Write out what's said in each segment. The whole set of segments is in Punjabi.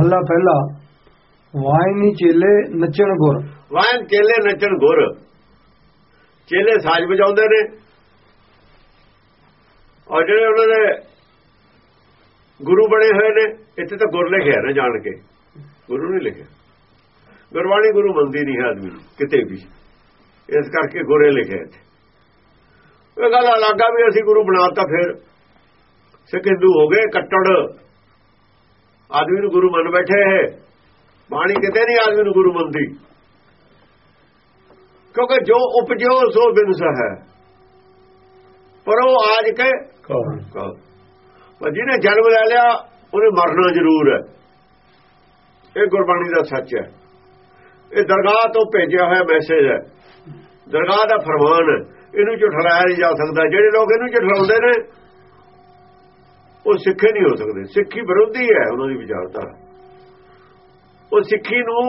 ਮਹੱਲਾ ਪਹਿਲਾ ਵਾਹਿ ਚੇਲੇ ਨੱਚਣ ਗੁਰ। ਵਾਹਨ ਚੇਲੇ ਨੱਚਣ ਗੁਰ। ਚੇਲੇ ਸਾਜ਼ ਵਜਾਉਂਦੇ ਨੇ। ਔਰ ਜਿਹੜੇ ਉਹਨਾਂ ਦੇ ਗੁਰੂ ਬਣੇ ਹੋਏ ਨੇ, ਇੱਥੇ ਤਾਂ ਗੁਰ ਲਿਖਿਆ ਨਾ ਜਾਣ ਕੇ। ਗੁਰੂ ਨਹੀਂ ਲਿਖਿਆ। ਗੁਰਬਾਣੀ ਗੁਰੂ ਮੰਨਦੀ ਨਹੀਂ ਹੈ ਆਦਮੀ ਕਿਤੇ ਵੀ। ਇਸ ਕਰਕੇ ਗੁਰੇ ਲਿਖਿਆ ਇੱਥੇ। ਇਹ ਗੱਲ ਅਲੱਗਾ ਵੀ ਅਸੀਂ ਗੁਰੂ ਬਣਾਤਾ ਫਿਰ। ਸਿੱਖ ਹਿੰਦੂ ਹੋ ਗਏ, ਕੱਟੜ। ਆਦਮੀ ਨੂੰ ਗੁਰੂ ਮੰਨ ਬੈਠੇ ਹੈ ਬਾਣੀ ਕਿਤੇ ਨਹੀਂ ਆਦਮੀ ਨੂੰ ਗੁਰੂ ਮੰਨਦੀ। ਕਿਉਂਕਿ ਜੋ ਉਪਜੋ ਸੋ ਬਿਨਸ ਹੈ। ਪਰ ਉਹ ਆਜ ਕੇ ਪਰ ਜਿਹਨੇ ਜਨਮ ਲੈ ਲਿਆ ਉਹਨੇ ਮਰਨਾ ਜ਼ਰੂਰ ਹੈ। ਇਹ ਗੁਰਬਾਣੀ ਦਾ ਸੱਚ ਹੈ। ਇਹ ਦਰਗਾਹ ਤੋਂ ਭੇਜਿਆ ਹੋਇਆ ਮੈਸੇਜ ਹੈ। ਦਰਗਾਹ ਦਾ ਫਰਮਾਨ ਹੈ। ਇਹਨੂੰ ਝੁਠਲਾਇਆ ਨਹੀਂ ਜਾ ਸਕਦਾ। ਜਿਹੜੇ ਲੋਕ ਇਹਨੂੰ ਝੁਠਲਾਉਂਦੇ ਨੇ ਉਹ ਸਿੱਖੇ ਨਹੀਂ ਹੋ ਸਕਦੇ। ਸਿੱਖੀ ਵਿਰੋਧੀ ਹੈ ਉਹਨਾਂ ਦੀ ਵਿਚਾਰਧਾਰਾ। ਉਹ ਸਿੱਖੀ ਨੂੰ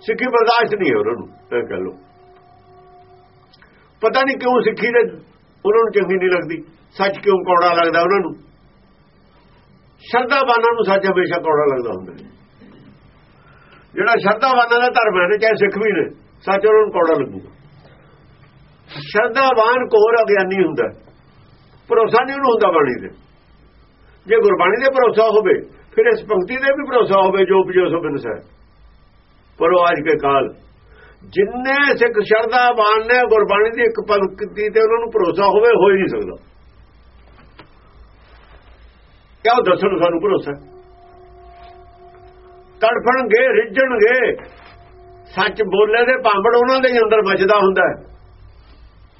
ਸਿੱਖੀ ਬਰਦਾਸ਼ਤ ਨਹੀਂ ਹੈ ਉਹਨਾਂ ਨੂੰ, ਇਹ ਕਹ ਲੋ ਪਤਾ ਨਹੀਂ ਕਿਉਂ ਸਿੱਖੀ ਦੇ ਉਹਨਾਂ ਨੂੰ ਚੰਗੀ ਨਹੀਂ ਲੱਗਦੀ। ਸੱਚ ਕਿਉਂ ਕੌੜਾ ਲੱਗਦਾ ਉਹਨਾਂ ਨੂੰ? ਸ਼ਰਧਾਵਾਨਾਂ ਨੂੰ ਸੱਚ ਹਮੇਸ਼ਾ ਕੌੜਾ ਲੱਗਦਾ ਹੁੰਦਾ ਜਿਹੜਾ ਸ਼ਰਧਾਵਾਨਾਂ ਦਾ ਧਰਮ ਹੈ ਚਾਹੇ ਸਿੱਖ ਵੀ ਨੇ, ਸੱਚ ਉਹਨਾਂ ਨੂੰ ਕੌੜਾ ਲੱਗੂਗਾ। ਸ਼ਰਧਾਵਾਨ ਕੋਰ ਅਗਿਆਨੀ ਹੁੰਦਾ ਭਰੋਸਾ ਨਹੀਂ ਉਹਨੂੰ ਹੁੰਦਾ ਬਾਣੀ ਤੇ। ਜੇ ਗੁਰਬਾਣੀ ਦੇ ਭਰੋਸਾ ਹੋਵੇ, ਫਿਰ ਇਸ ਪੰਕਤੀ ਦੇ ਵੀ ਭਰੋਸਾ ਹੋਵੇ ਜੋ ਉਪਜੋ ਸੋ ਬਿਨਸ ਹੈ ਪਰ ਉਹ ਅੱਜ ਕੇ ਕਾਲ, ਜਿੰਨੇ ਸਿੱਖ ਸ਼ਰਧਾਵਾਨ ਨੇ ਗੁਰਬਾਣੀ ਦੀ ਇੱਕ ਪੰਕਤੀ ਤੇ ਉਹਨਾਂ ਨੂੰ ਭਰੋਸਾ ਹੋਵੇ, ਹੋ ਹੀ ਨਹੀਂ ਸਕਦਾ। ਕਿਉਂ ਦੱਸਣ ਸਾਨੂੰ ਭਰੋਸਾ? ਤੜਫਣਗੇ, ਰਿੱਝਣਗੇ। ਸੱਚ ਬੋਲੇ ਦੇ ਭਾਂਬੜ ਉਹਨਾਂ ਦੇ ਅੰਦਰ ਮੱਜਦਾ ਹੁੰਦਾ।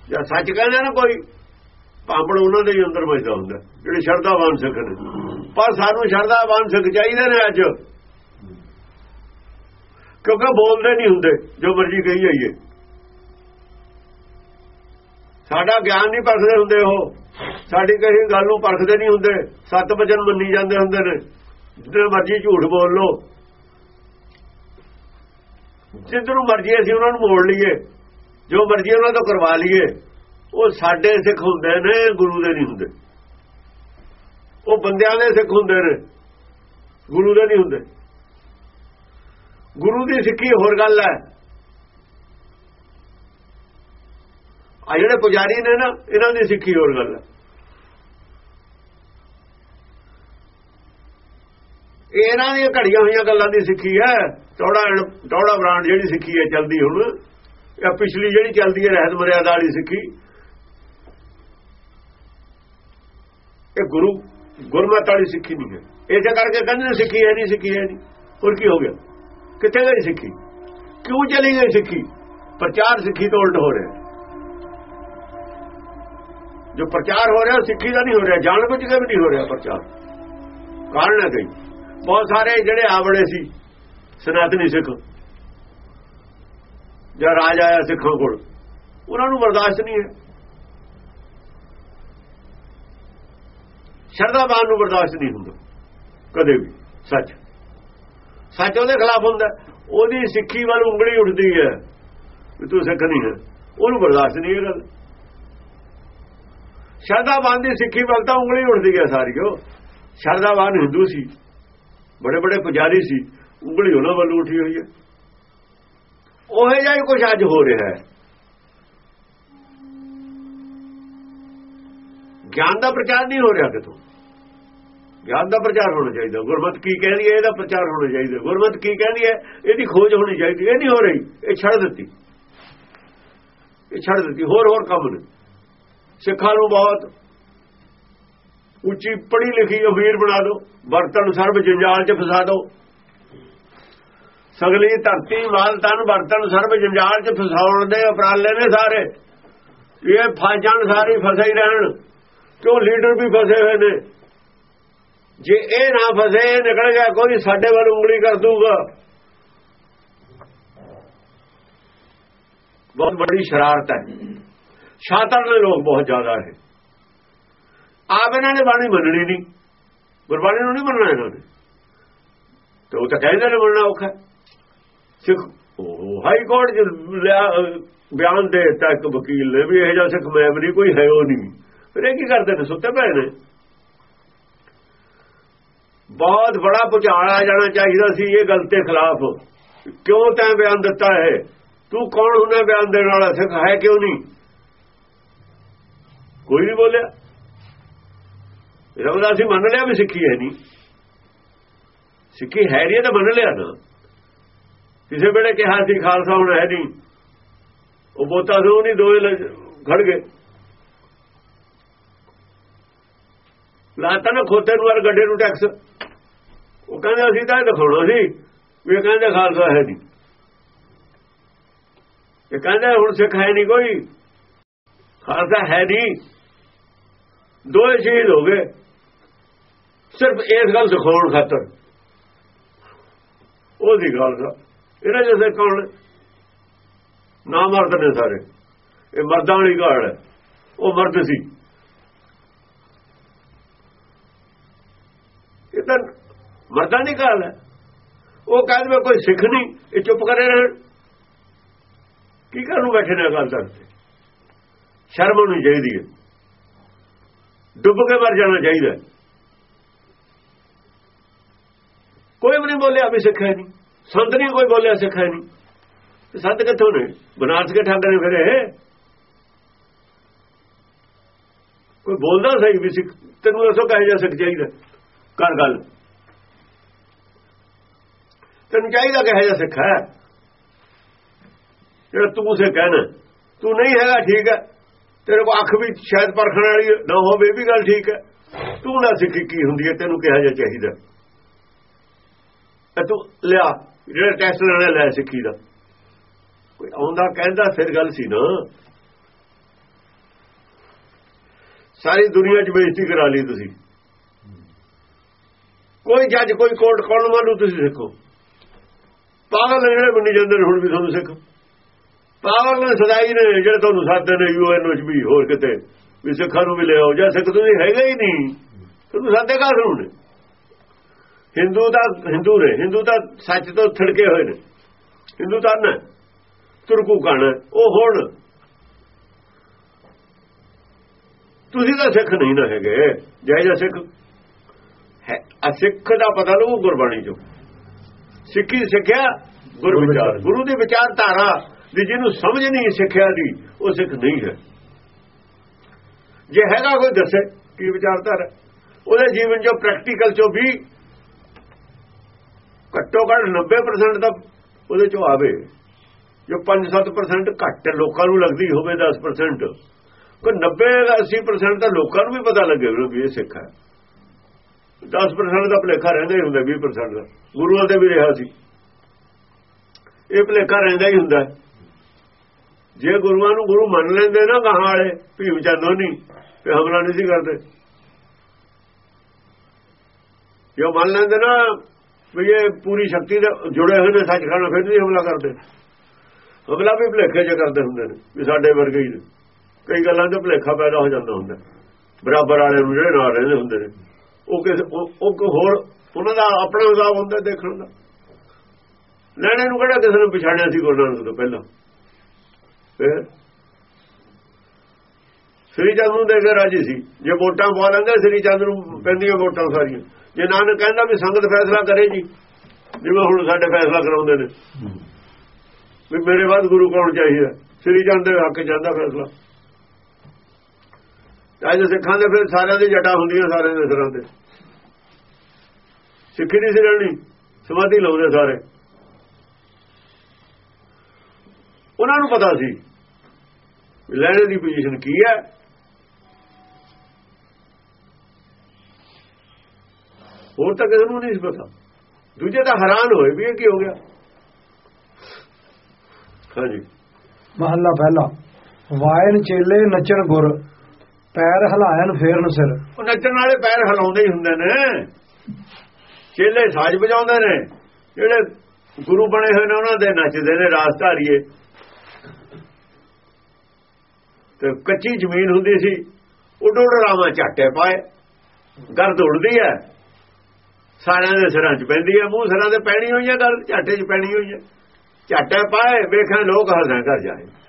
ਜਾਂ ਸੱਚ ਕਹਿੰਦੇ ਨਾ ਕੋਈ। ਭਾਂਬੜ ਉਹਨਾਂ ਦੇ ਹੀ ਅੰਦਰ ਮੱਜਦਾ ਹੁੰਦਾ, ਜਿਹੜੇ ਸ਼ਰਧਾਵਾਨ ਸਿੱਖ ਨੇ। ਪਰ ਸਾਨੂੰ ਸ਼ਰਧਾਵਾਨ ਸਿੱਖ ਚਾਹੀਦੇ ਨੇ ਅੱਜ। ਕਿਉਂਕਿ ਬੋਲਦੇ ਨਹੀਂ ਹੁੰਦੇ, ਜੋ ਮਰਜ਼ੀ ਕਹੀ ਜਾਈਏ। ਸਾਡਾ ਗਿਆਨ ਨਹੀਂ ਪਰਖਦੇ ਹੁੰਦੇ ਉਹ। ਸਾਡੀ ਕਹੀ ਗੱਲ ਨੂੰ ਪਰਖਦੇ ਨਹੀਂ ਹੁੰਦੇ। ਸੱਤ ਵਚਨ ਮੰਨੀ ਜਾਂਦੇ ਹੁੰਦੇ ਨੇ। ਜਿੱਥੇ ਮਰਜ਼ੀ ਝੂਠ ਬੋਲ ਲੋ ਜਿੱਧਰੋਂ ਮਰਜ਼ੀ ਅਸੀਂ ਉਹਨਾਂ ਨੂੰ ਮੋੜ ਲਈਏ। ਜੋ ਮਰਜ਼ੀ ਉਹਨਾਂ ਤੋਂ ਕਰਵਾ ਲਈਏ। ਉਹ ਸਾਡੇ ਸਿੱਖ ਹੁੰਦੇ ਨੇ, ਗੁਰੂ ਦੇ ਨਹੀਂ ਹੁੰਦੇ। ਉਹ ਬੰਦਿਆਂ ਦੇ ਸਿੱਖ ਹੁੰਦੇ ਨੇ, ਗੁਰੂ ਦੇ ਨਹੀਂ ਹੁੰਦੇ। ਗੁਰੂ ਦੀ ਸਿੱਖੀ ਹੋਰ ਗੱਲ ਹੈ। ਆ ਜਿਹੜੇ ਪੁਜਾਰੀ ਨੇ ਨਾ, ਇਹਨਾਂ ਦੀ ਸਿੱਖੀ ਹੋਰ ਗੱਲ ਹੈ। ਇਹਨਾਂ ਦੀਆਂ ਘੜੀਆਂ ਹੋਈਆਂ ਗੱਲਾਂ ਦੀ ਸਿੱਖੀ ਹੈ। ਟੌੜਾ ਟੌੜਾ ਬ੍ਰਾਂਡ ਜਿਹੜੀ ਸਿੱਖੀ ਹੈ ਚਲਦੀ ਹੁਣ ਇਹ ਪਿਛਲੀ ਜਿਹੜੀ ਚਲਦੀ ਹੈ ਰਹਿਤ ਮਰਿਆਦਾ ਵਾਲੀ ਸਿੱਖੀ ਇਹ ਗੁਰੂ, ਗੁਰਮਤਿ ਵਾਲੀ ਸਿੱਖੀ ਨਹੀਂ ਹੈ। ਇਸੇ ਕਰਕੇ ਕਹਿੰਦੇ ਸਿੱਖੀ ਹੈ ਨਹੀਂ, ਸਿੱਖੀ ਹੈ ਨਹੀਂ। ਹੋਰ ਕੀ ਹੋ ਗਿਆ? ਕਿੱਥੇ ਗਈ ਸਿੱਖੀ? ਕਿਉਂ ਚਲੀ ਗਈ ਸਿੱਖੀ? ਪ੍ਰਚਾਰ ਸਿੱਖੀ ਤੋਂ ਉਲਟ ਹੋ ਰਿਹਾ ਜੋ ਪ੍ਰਚਾਰ ਹੋ ਰਿਹਾ, ਸਿੱਖੀ ਦਾ ਨਹੀਂ ਹੋ ਰਿਹਾ ਜਾਣ ਬੁੱਝ ਕੇ ਵੀ ਨਹੀਂ ਹੋ ਰਿਹਾ ਪ੍ਰਚਾਰ। ਕਾਰਨ ਹੈ ਕਈ। ਬਹੁਤ ਸਾਰੇ ਜਿਹੜੇ ਆਵੜੇ ਸੀ, ਸਨਾਤਨੀ ਸਿੱਖ, ਜਾਂ ਰਾਜ ਆਇਆ ਸਿੱਖਾਂ ਕੋਲ, ਉਹਨਾਂ ਨੂੰ ਬਰਦਾਸ਼ਤ ਨਹੀਂ ਹੈ। ਸ਼ਰਧਾਵਾਨ ਨੂੰ ਬਰਦਾਸ਼ਤ ਨਹੀਂ ਹੁੰਦਾ। ਕਦੇ ਵੀ। ਸੱਚ। ਸੱਚ ਉਹਦੇ ਖਿਲਾਫ ਹੁੰਦਾ। ਉਹਦੀ ਸਿੱਖੀ ਵੱਲ ਉਂਗਲੀ ਉੱਠਦੀ ਹੈ। ਵੀ ਤੂੰ ਸਿੱਖ ਨਹੀਂ ਹੈ। ਉਹਨੂੰ ਬਰਦਾਸ਼ਤ ਨਹੀਂ ਇਹ ਗੱਲ ਸ਼ਰਧਾਵਾਨ ਦੀ ਸਿੱਖੀ ਵੱਲ ਤਾਂ ਉਂਗਲੀ ਉੱਠਦੀ ਹੈ ਸਾਰੀਓ ਸ਼ਰਧਾਵਾਨ ਹਿੰਦੂ ਸੀ। ਬੜੇ ਬੜੇ ਪੁਜਾਰੀ ਸੀ। ਉਂਗਲੀ ਉਹਨਾਂ ਵੱਲ ਉੱਠੀ ਹੋਈ ਹੈ। ਉਹੇ ਜਿਹਾ ਕੁਝ ਅੱਜ ਹੋ ਰਿਹਾ ਹੈ। ਗਿਆਨ ਦਾ ਪ੍ਰਚਾਰ ਨਹੀਂ ਹੋ ਰਿਹਾ ਕਿਤੋਂ? ਗਿਆਨ ਦਾ ਪ੍ਰਚਾਰ ਹੋਣਾ ਚਾਹੀਦਾ। ਗੁਰਮਤ ਕੀ ਕਹਿੰਦੀ ਹੈ, ਇਹਦਾ ਪ੍ਰਚਾਰ ਹੋਣਾ ਚਾਹੀਦਾ। ਗੁਰਮਤ ਕੀ ਕਹਿੰਦੀ ਹੈ, ਇਹਦੀ ਖੋਜ ਹੋਣੀ ਚਾਹੀਦੀ ਇਹ ਨਹੀਂ ਹੋ ਰਹੀ। ਇਹ ਛੱਡ ਦਿੱਤੀ। ਇਹ ਛੱਡ ਦਿੱਤੀ। ਹੋਰ ਹੋਰ ਕੰਮ ਨੇ। ਸਿੱਖਾਂ ਨੂੰ ਬਹੁਤ ਉੱਚੀ ਪੜ੍ਹੀ ਲਿਖੀ ਅਮੀਰ ਬਣਾ ਦਿਓ। ਬਰਤਨ ਸਰਬ ਜੰਜਾਲ 'ਚ ਫਸਾ ਦਿਓ। ਸਗਲੀ ਧਰਤੀ, ਮਾਲ ਤਨ ਬਰਤਨ ਸਰਬ ਜੰਜਾਲ 'ਚ ਫਸਾਉਣ ਦੇ ਉਪਰਾਲੇ ਨੇ ਸਾਰੇ। ਇਹ ਫਾਜਾਨ ਸਾਰੇ ਫਸੇ ਹੀ ਰਹਿਣ। ਕਿਉਂ ਲੀਡਰ ਵੀ ਫਸੇ ਹੋਏ ਨੇ? ਜੇ ਇਹ ਨਾ ਫਸੇ ਨਿਕਲ ਗਿਆ, ਕੋਈ ਸਾਡੇ ਵੱਲ ਉਂਗਲੀ ਕਰ ਦੂਗਾ ਬਹੁਤ ਵੱਡੀ ਸ਼ਰਾਰਤ ਹੈ। ਸ਼ਾਤਰ ਨੇ ਲੋਕ ਬਹੁਤ ਜ਼ਿਆਦਾ ਹੈ ਆਪ ਇਹਨਾਂ ਨੇ ਬਾਣੀ ਮੰਨਣੀ ਨਹੀਂ। ਗੁਰਬਾਣੀ ਨੂੰ ਨਹੀਂ ਮੰਨਣਾ ਇਹਨਾਂ ਨੇ। ਤੇ ਉਹ ਤਾਂ ਕਹਿੰਦੇ ਨੇ ਮੰਨਣਾ ਔਖਾ। ਸਿੱਖ, ਉਹ ਹਾਈ ਕੋਰਟ ਚ ਬਿਆਨ ਦੇ ਦਿੱਤਾ ਇੱਕ ਵਕੀਲ ਨੇ ਵੀ, ਇਹ ਜਿਹਾ ਸਿੱਖ ਮੈਮਰੀ ਕੋਈ ਹੈ ਉਹ ਨਹੀਂ। ਫਿਰ ਇਹ ਕੀ ਕਰਦੇ ਨੇ? ਸੁੱਤੇ ਪਏ ਨੇ। ਬਹੁਤ ਬੜਾ ਪੁਚਾਲ ਆ ਜਾਣਾ ਚਾਹੀਦਾ ਸੀ ਇਹ ਗੱਲ ਤੇ ਖਿਲਾਫ। ਕਿਉਂ ਤੈਂ ਬਿਆਨ ਦਿੱਤਾ ਹੈ ਤੂੰ ਕੌਣ ਹੁੰਨਾ ਬਿਆਨ ਦੇਣ ਵਾਲਾ? ਸਿੱਖ ਹੈ ਕਿਉਂ ਨਹੀਂ? ਕੋਈ ਨਹੀਂ ਬੋਲਿਆ। ਰਵਦਾਸੀ ਮੰਨ ਲਿਆ ਵੀ ਸਿੱਖੀ ਹੈ ਨਹੀਂ। ਸਿੱਖੀ ਹੈ ਨਹੀਂ ਤਾਂ ਮੰਨ ਲਿਆ ਨਾ। ਕਿਸੇ ਵੇਲੇ ਕਿਹਾ ਸੀ, ਖਾਲਸਾ ਹੁਣ ਹੈ ਨਹੀਂ। ਉਹ ਬੋਤਾ ਸੋ ਨਹੀਂ ਦੋਏ ਖੜ ਗਏ। ਲਾਤਾ ਨਾ ਖੋਤੇ ਨੂੰ ਅਰ ਗੱਡੇ ਨੂੰ ਟੈਕਸ। ਉਹ ਕਹਿੰਦੇ ਅਸੀਂ ਤਾਂ ਦਿਖਾਉਣਾ ਸੀ ਵੀ ਕਹਿੰਦੇ ਖਾਲਸਾ ਹੈ ਨਹੀਂ। ਇਹ ਕਹਿੰਦੇ ਹੁਣ ਸਿੱਖ ਹੈ ਨਹੀਂ ਕੋਈ। ਖਾਲਸਾ ਹੈ ਨਹੀਂ। ਦੋਏ ਸ਼ਹੀਦ ਹੋ ਗਏ। ਸਿਰਫ ਇਸ ਗੱਲ ਦਿਖਾਉਣ ਖਾਤਰ। ਉਹ ਦੀ ਗੱਲ ਦਾ ਇਹਨਾਂ ਜਿਵੇਂ ਕੌਣ? ਨਾ ਮਰਦ ਨੇ ਸਾਰੇ। ਇਹ ਮਰਦਾਂ ਵਾਲੀ ਗਾੜ ਹੈ। ਉਹ ਮਰਦ ਸੀ ਇਹ ਤਾਂ ਮਰਦਾਂ ਦੀ ਗੱਲ ਹੈ। ਉਹ ਕਹਿੰਦੇ ਮੈਂ ਕੋਈ ਸਿੱਖ ਨਹੀਂ, ਇਹ ਚੁੱਪ ਕਰੇ ਰਹਿਣ। ਕੀ ਕਰਨ ਬੈਠੇ ਨੇ ਗੱਲ ਕਰਦੇ ਸ਼ਰਮ ਨੂੰ ਚਾਹੀਦੀ ਹੈ। ਡੁੱਬ ਕੇ ਮਰ ਜਾਣਾ ਚਾਹੀਦਾ ਕੋਈ ਵੀ ਨਹੀਂ ਬੋਲਿਆ ਵੀ ਸਿੱਖਿਆ ਨਹੀਂ। ਸੰਤ ਨਹੀਂ ਕੋਈ ਬੋਲਿਆ ਸਿੱਖਿਆ ਨਹੀਂ। ਸੰਤ ਕਿੱਥੋਂ ਨੇ? ਬਨਾਰਸ ਕੇ ਠਾਕਰ ਨੇ ਫਿਰੇ ਕੋਈ ਬੋਲਦਾ ਸਹੀ ਵੀ ਸਿੱਖ, ਤੈਨੂੰ ਦੱਸੋ ਕਹੇ ਜਾ ਸਿੱਖ ਚਾਹੀਦਾ ਕਰ ਗੱਲ। ਤੈਨੂੰ ਚਾਹੀਦਾ ਕਿਹੋ ਜਿਹਾ ਸਿੱਖ ਹੈ? ਜਿਹੜਾ ਤੂੰ ਸੇ ਕਹਿਣਾ ਤੂੰ ਨਹੀਂ ਹੈਗਾ ਠੀਕ ਹੈ। ਤੇਰੇ ਕੋ ਅੱਖ ਵੀ ਸ਼ਾਇਦ ਪਰਖਣ ਵਾਲੀ ਨਾ ਹੋਵੇ ਵੀ ਗੱਲ ਠੀਕ ਹੈ। ਤੂੰ ਨਾ ਸਿੱਖੀ ਕੀ ਹੁੰਦੀ ਹੈ, ਤੈਨੂੰ ਕਿਹਾ ਜਾ ਚਾਹੀਦਾ? ਤੇ ਤੂੰ ਲਿਆ, ਜਿਹੜਾ ਟੈਸਟ ਲੈਣਾ, ਲੈ ਸਿੱਖੀ ਦਾ। ਕੋਈ ਆਉਂਦਾ ਕਹਿੰਦਾ ਫਿਰ ਗੱਲ ਸੀ ਨਾ। ਸਾਰੀ ਦੁਨੀਆ 'ਚ ਬੇਇੱਜ਼ਤੀ ਕਰਾ ਲਈ ਤੁਸੀਂ। ਕੋਈ ਜੱਜ ਕੋਈ ਕੋਰਟ ਕੋਲ ਮੰਨੂ ਤੁਸੀਂ ਸਿੱਖੋ। ਪਾਗਲ ਜਿਹੜੇ ਮੰਨੀ ਜਾਂਦੇ ਨੇ ਹੁਣ ਵੀ ਤੁਹਾਨੂੰ ਸਿੱਖ। ਪਾਗਲ ਨੇ ਸਦਾਈ ਨੇ ਜਿਹੜੇ ਤੁਹਾਨੂੰ ਸਾਦੇ ਨੇ ਯੂਐਨ ਵਿੱਚ ਵੀ ਹੋਰ ਕਿਤੇ ਵੀ ਸਿੱਖਾਂ ਨੂੰ ਵੀ ਲਿਆਓ ਜਾਂ ਸਿੱਖ ਤੁਸੀਂ ਹੈਗੇ ਹੀ ਨਹੀਂ। ਤੁਹਾਨੂੰ ਸਾਦੇ ਕਾਹਨੂੰ ਨੇ? ਹਿੰਦੂ ਦਾ ਹਿੰਦੂ ਨੇ। ਹਿੰਦੂ ਤਾਂ ਸੱਚ ਤੋਂ ਥੜਕੇ ਹੋਏ ਨੇ। ਹਿੰਦੂ ਤਾਂ ਨਾ ਤੁਰਕੂ ਕਣ ਉਹ ਹੋਣ ਤੁਸੀਂ ਤਾਂ ਸਿੱਖ ਨਹੀਂ ਨਾ ਹੈਗੇ। ਜੈ ਜੈ ਸਿੱਖ। ਹੈ, ਅਸਿੱਖ ਦਾ ਪਤਾ ਲਓ ਗੁਰਬਾਣੀ ਚੋਂ। ਸਿੱਖੀ ਸਿੱਖਿਆ ਗੁਰੂ ਵਿਚਾਰ। ਗੁਰੂ ਦੀ ਵਿਚਾਰ ਧਾਰਾ ਜਿਹਨੂੰ ਸਮਝ ਨਹੀਂ ਸਿੱਖਿਆ ਦੀ ਉਹ ਸਿੱਖ ਨਹੀਂ ਹੈ। ਜੇ ਹੈਗਾ ਕੋਈ ਦੱਸੇ ਕੀ ਵਿਚਾਰਧਾਰਾ ਉਹਦੇ ਜੀਵਨ ਚੋਂ ਪ੍ਰੈਕਟੀਕਲ ਚੋਂ ਵੀ ਘੱਟੋ ਘੱਟ 90% ਦਾ ਉਹਦੇ ਚੋਂ ਆਵੇ। ਜੋ 5-7% ਘੱਟ ਲੋਕਾਂ ਨੂੰ ਲੱਗਦੀ ਹੋਵੇ 10% ਕੋ 90-80% ਤਾਂ ਲੋਕਾਂ ਨੂੰ ਵੀ ਪਤਾ ਲੱਗੇ ਵੀ ਇਹ ਸਿੱਖ ਹੈ। 10% ਦਾ ਭਲੇਖਾ ਰਹਿੰਦਾ ਹੀ ਹੁੰਦਾ 20% ਦਾ। ਗੁਰੂਆਂ ਦੇ ਵੀ ਰਿਹਾ ਸੀ। ਇਹ ਭਲੇਖਾ ਰਹਿੰਦਾ ਹੀ ਹੁੰਦਾ। ਜੇ ਗੁਰੂਆਂ ਨੂੰ ਗੁਰੂ ਮੰਨ ਲੈਂਦੇ ਨਾ ਗਾਹਾਂ ਵਾਲੇ, ਭੀਮ ਚੰਦੋ ਨਹੀਂ ਤੇ ਹਮਲਾ ਨਹੀਂ ਸੀ ਕਰਦੇ। ਜੋ ਮੰਨ ਲੈਂਦੇ ਨਾ ਵੀ ਇਹ ਪੂਰੀ ਸ਼ਕਤੀ ਦੇ ਜੁੜੇ ਹੋਏ ਨੇ, ਸੱਚਖੰਡ ਫਿਰ ਵੀ ਹਮਲਾ ਕਰਦੇ। ਹਮਲਾ ਵੀ ਭਲੇਖੇ ਜੇ ਕਰਦੇ ਹੁੰਦੇ ਨੇ, ਵੀ ਸਾਡੇ ਵਰਗੇ ਹੀ ਨੇ। ਕਈ ਗੱਲਾਂ ਤੇ ਭਲੇਖਾ ਪੈਦਾ ਹੋ ਜਾਂਦਾ ਹੁੰਦਾ। ਬਰਾਬਰ ਵਾਲੇ ਨੂੰ ਜਿਹੜੇ ਨਾਲ ਰਹਿੰਦੇ ਹੁੰਦੇ ਨੇ। ਉਹ ਕਿਸ ਉਹ ਹੋਰ ਉਹਨਾਂ ਦਾ ਆਪਣਾ ਹਿਸਾਬ ਹੁੰਦਾ ਦੇਖਣ ਦਾ। ਲੈਣੇ ਨੂੰ ਕਿਹੜਾ ਕਿਸੇ ਨੂੰ ਪਛਾਣਿਆ ਸੀ ਗੁਰੂ ਨਾਨਕ ਤੋਂ ਪਹਿਲਾਂ? ਫਿਰ ਸ੍ਰੀ ਚੰਦ ਨੂੰ ਦੇ ਕੇ ਰਾਜੀ ਸੀ। ਜੇ ਵੋਟਾਂ ਪਵਾ ਲੈਂਦੇ ਸ੍ਰੀ ਚੰਦ ਨੂੰ ਪੈਂਦੀਆਂ ਵੋਟਾਂ ਸਾਰੀਆਂ। ਜੇ ਨਾਨਕ ਕਹਿੰਦਾ ਵੀ ਸੰਗਤ ਫੈਸਲਾ ਕਰੇ ਜੀ ਜਿਵੇਂ ਹੁਣ ਸਾਡੇ ਫੈਸਲਾ ਕਰਾਉਂਦੇ ਨੇ। ਵੀ ਮੇਰੇ ਬਾਅਦ ਗੁਰੂ ਕੌਣ ਚਾਹੀਦਾ? ਸ੍ਰੀ ਚੰਦ ਦੇ ਹੱਕ ਜਾਂਦਾ ਫੈਸਲਾ। ਅੱਜ ਸਿੱਖਾਂ ਦੇ ਫਿਰ ਸਾਰਿਆਂ ਦੀ ਜਟਾ ਹੁੰਦੀਆਂ ਸਾਰਿਆਂ ਦੇ ਸਿਰਾਂ ਤੇ। ਸਿੱਖੀ ਨਹੀਂ ਸੀ ਰਹਿਣੀ ਸਮਾਧੀ ਲਾਉਂਦੇ ਸਾਰੇ। ਉਹਨਾਂ ਨੂੰ ਪਤਾ ਸੀ ਲੈਣੇ ਦੀ ਪੋਜੀਸ਼ਨ ਕੀ ਹੈ। ਹੋਰ ਤਾਂ ਕਿਸੇ ਨੂੰ ਨਹੀਂ ਪਤਾ। ਦੂਜੇ ਤਾਂ ਹੈਰਾਨ ਹੋਏ ਵੀ ਇਹ ਕੀ ਹੋ ਗਿਆ। ਹਾਂਜੀ। ਮਹੱਲਾ ਪਹਿਲਾ, ਵਾਇਨ ਚੇਲੇ ਨੱਚਣ ਗੁਰ। ਪੈਰ ਹਲਾਇਨ ਫੇਰਨ ਸਿਰ। ਉਹ ਨੱਚਣ ਵਾਲੇ ਪੈਰ ਹਿਲਾਉਂਦੇ ਹੀ ਹੁੰਦੇ ਨੇ। ਚੇਲੇ ਸਾਜ਼ ਵਜਾਉਂਦੇ ਨੇ। ਜਿਹੜੇ ਗੁਰੂ ਬਣੇ ਹੋਏ ਨੇ, ਉਹਨਾਂ ਦੇ ਨੱਚਦੇ ਨੇ ਰਾਸ ਧਾਰੀਏ। ਤੇ ਕੱਚੀ ਜ਼ਮੀਨ ਹੁੰਦੀ ਸੀ। ਉੱਡ ਉੱਡ ਰਾਵਾਂ ਝਾਟੇ ਪਾਏ। ਗਰਦ ਉੜਦੀ ਹੈ। ਸਾਰਿਆਂ ਦੇ ਸਿਰਾਂ 'ਚ ਪੈਂਦੀ ਹੈ। ਮੂੰਹ ਸਿਰਾਂ ਤੇ ਪੈਣੀ ਹੋਈ ਹੈ ਗੱਲ ਝਾਟੇ 'ਚ ਪੈਣੀ ਹੋਈ ਹੈ। ਝਾਟੇ ਪਾਏ ਵੇਖਣ ਲੋਕ ਹੱਸਦੇ ਕਰ ਜਾਏ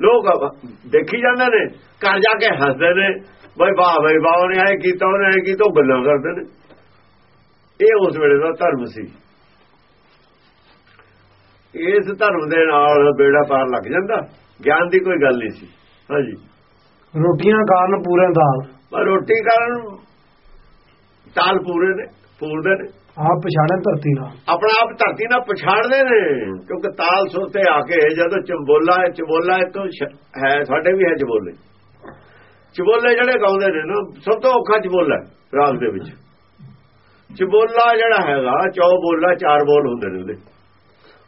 ਲੋਕ ਦੇਖੀ ਜਾਂਦੇ ਨੇ ਘਰ ਜਾ ਕੇ ਹੱਸਦੇ ਨੇ ਬਈ ਵਾਹ ਬਈ ਵਾਹ ਨੇ ਆਏ ਕੀਤਾ ਉਹਨੇ ਆਏ ਕੀਤਾ ਗੱਲਾਂ ਕਰਦੇ ਨੇ। ਇਹ ਉਸ ਵੇਲੇ ਦਾ ਧਰਮ ਸੀ। ਇਸ ਧਰਮ ਦੇ ਨਾਲ ਬੇੜਾ ਪਾਰ ਲੱਗ ਜਾਂਦਾ। ਗਿਆਨ ਦੀ ਕੋਈ ਗੱਲ ਨਹੀਂ ਸੀ। ਹਾਂਜੀ। ਰੋਟੀਆਂ ਕਾਰਨ ਪੂਰੇ ਦਾਲ। ਪਰ ਰੋਟੀ ਕਾਰਨ ਤਾਲ ਪੂਰੇ ਨੇ ਪੂਰਦੇ ਨੇ। ਆਪ ਪਛਾਣਨ ਧਰਤੀ ਨਾਲ। ਆਪਣਾ ਆਪ ਧਰਤੀ ਨਾਲ ਪਛਾਣਦੇ ਨੇ, ਕਿਉਂਕਿ ਤਾਲ ਸੁਰ ਤੇ ਆ ਕੇ ਜਦੋਂ ਚੰਬੋਲਾ ਹੈ, ਚਬੋਲਾ ਹੈ ਹੈ, ਸਾਡੇ ਵੀ ਹੈ ਚਬੋਲੇ। ਚਬੋਲੇ ਜਿਹੜੇ ਗਾਉਂਦੇ ਨੇ ਨਾ, ਸਭ ਤੋਂ ਔਖਾ ਚਬੋਲਾ ਰਾਗ ਦੇ ਵਿੱਚ। ਚਬੋਲਾ ਜਿਹੜਾ ਹੈਗਾ, ਚੌ ਬੋਲਾ, ਚਾਰ ਬੋਲ ਹੁੰਦੇ ਨੇ ਉਹਦੇ।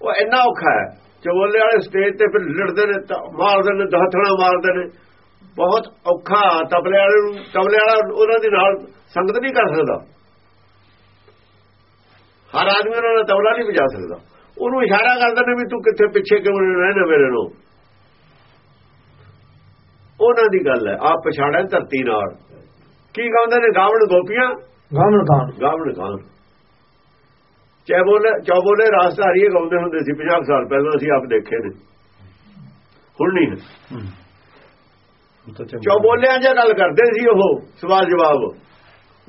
ਉਹ ਇੰਨਾ ਔਖਾ ਹੈ, ਚਬੋਲੇ ਵਾਲੇ ਸਟੇਜ ਤੇ ਫਿਰ ਲੜਦੇ ਨੇ ਮਾਰਦੇ ਨੇ ਦਾਥਣਾ ਮਾਰਦੇ ਨੇ। ਬਹੁਤ ਔਖਾ ਤਬਲੇ ਵਾਲੇ ਨੂੰ, ਤਬਲੇ ਵਾਲਾ ਉਹਨਾਂ ਦੇ ਨਾਲ ਸੰਗਤ ਨਹੀਂ ਕਰ ਸਕਦਾ। ਹਰ ਆਦਮੀ ਉਹਨਾਂ ਨਾਲ ਤਬਲਾ ਨਹੀਂ ਵਜਾ ਸਕਦਾ। ਉਹਨੂੰ ਇਸ਼ਾਰਾ ਕਰਦੇ ਨੇ ਵੀ ਤੂੰ ਕਿੱਥੇ ਪਿੱਛੇ ਕਿਉਂ ਰਹਿਣਾ ਮੇਰੇ ਨੂੰ ਉਹਨਾਂ ਦੀ ਗੱਲ ਹੈ ਆਪ ਪਛਾੜਿਆ ਧਰਤੀ ਨਾਲ। ਕੀ ਗਾਉਂਦੇ ਨੇ ਗਾਵਣ ਗੋਪੀਆਂ? ਗਾਮਣ ਕਾਨ ਗਾਵਣ ਗਾਣ ਚੈ ਬੋਲੇ ਚੌ ਬੋਲੇ ਰਾਸਧਾਰੀ ਇਹ ਗਾਉਂਦੇ ਹੁੰਦੇ ਸੀ 50 ਸਾਲ ਪਹਿਲਾਂ ਅਸੀਂ ਆਪ ਦੇਖੇ ਨੇ। ਹੁਣ ਨਹੀਂ ਚੌ ਬੋਲਿਆਂ ਜੇ ਗੱਲ ਕਰਦੇ ਸੀ ਉਹ ਸਵਾਲ ਜਵਾਬ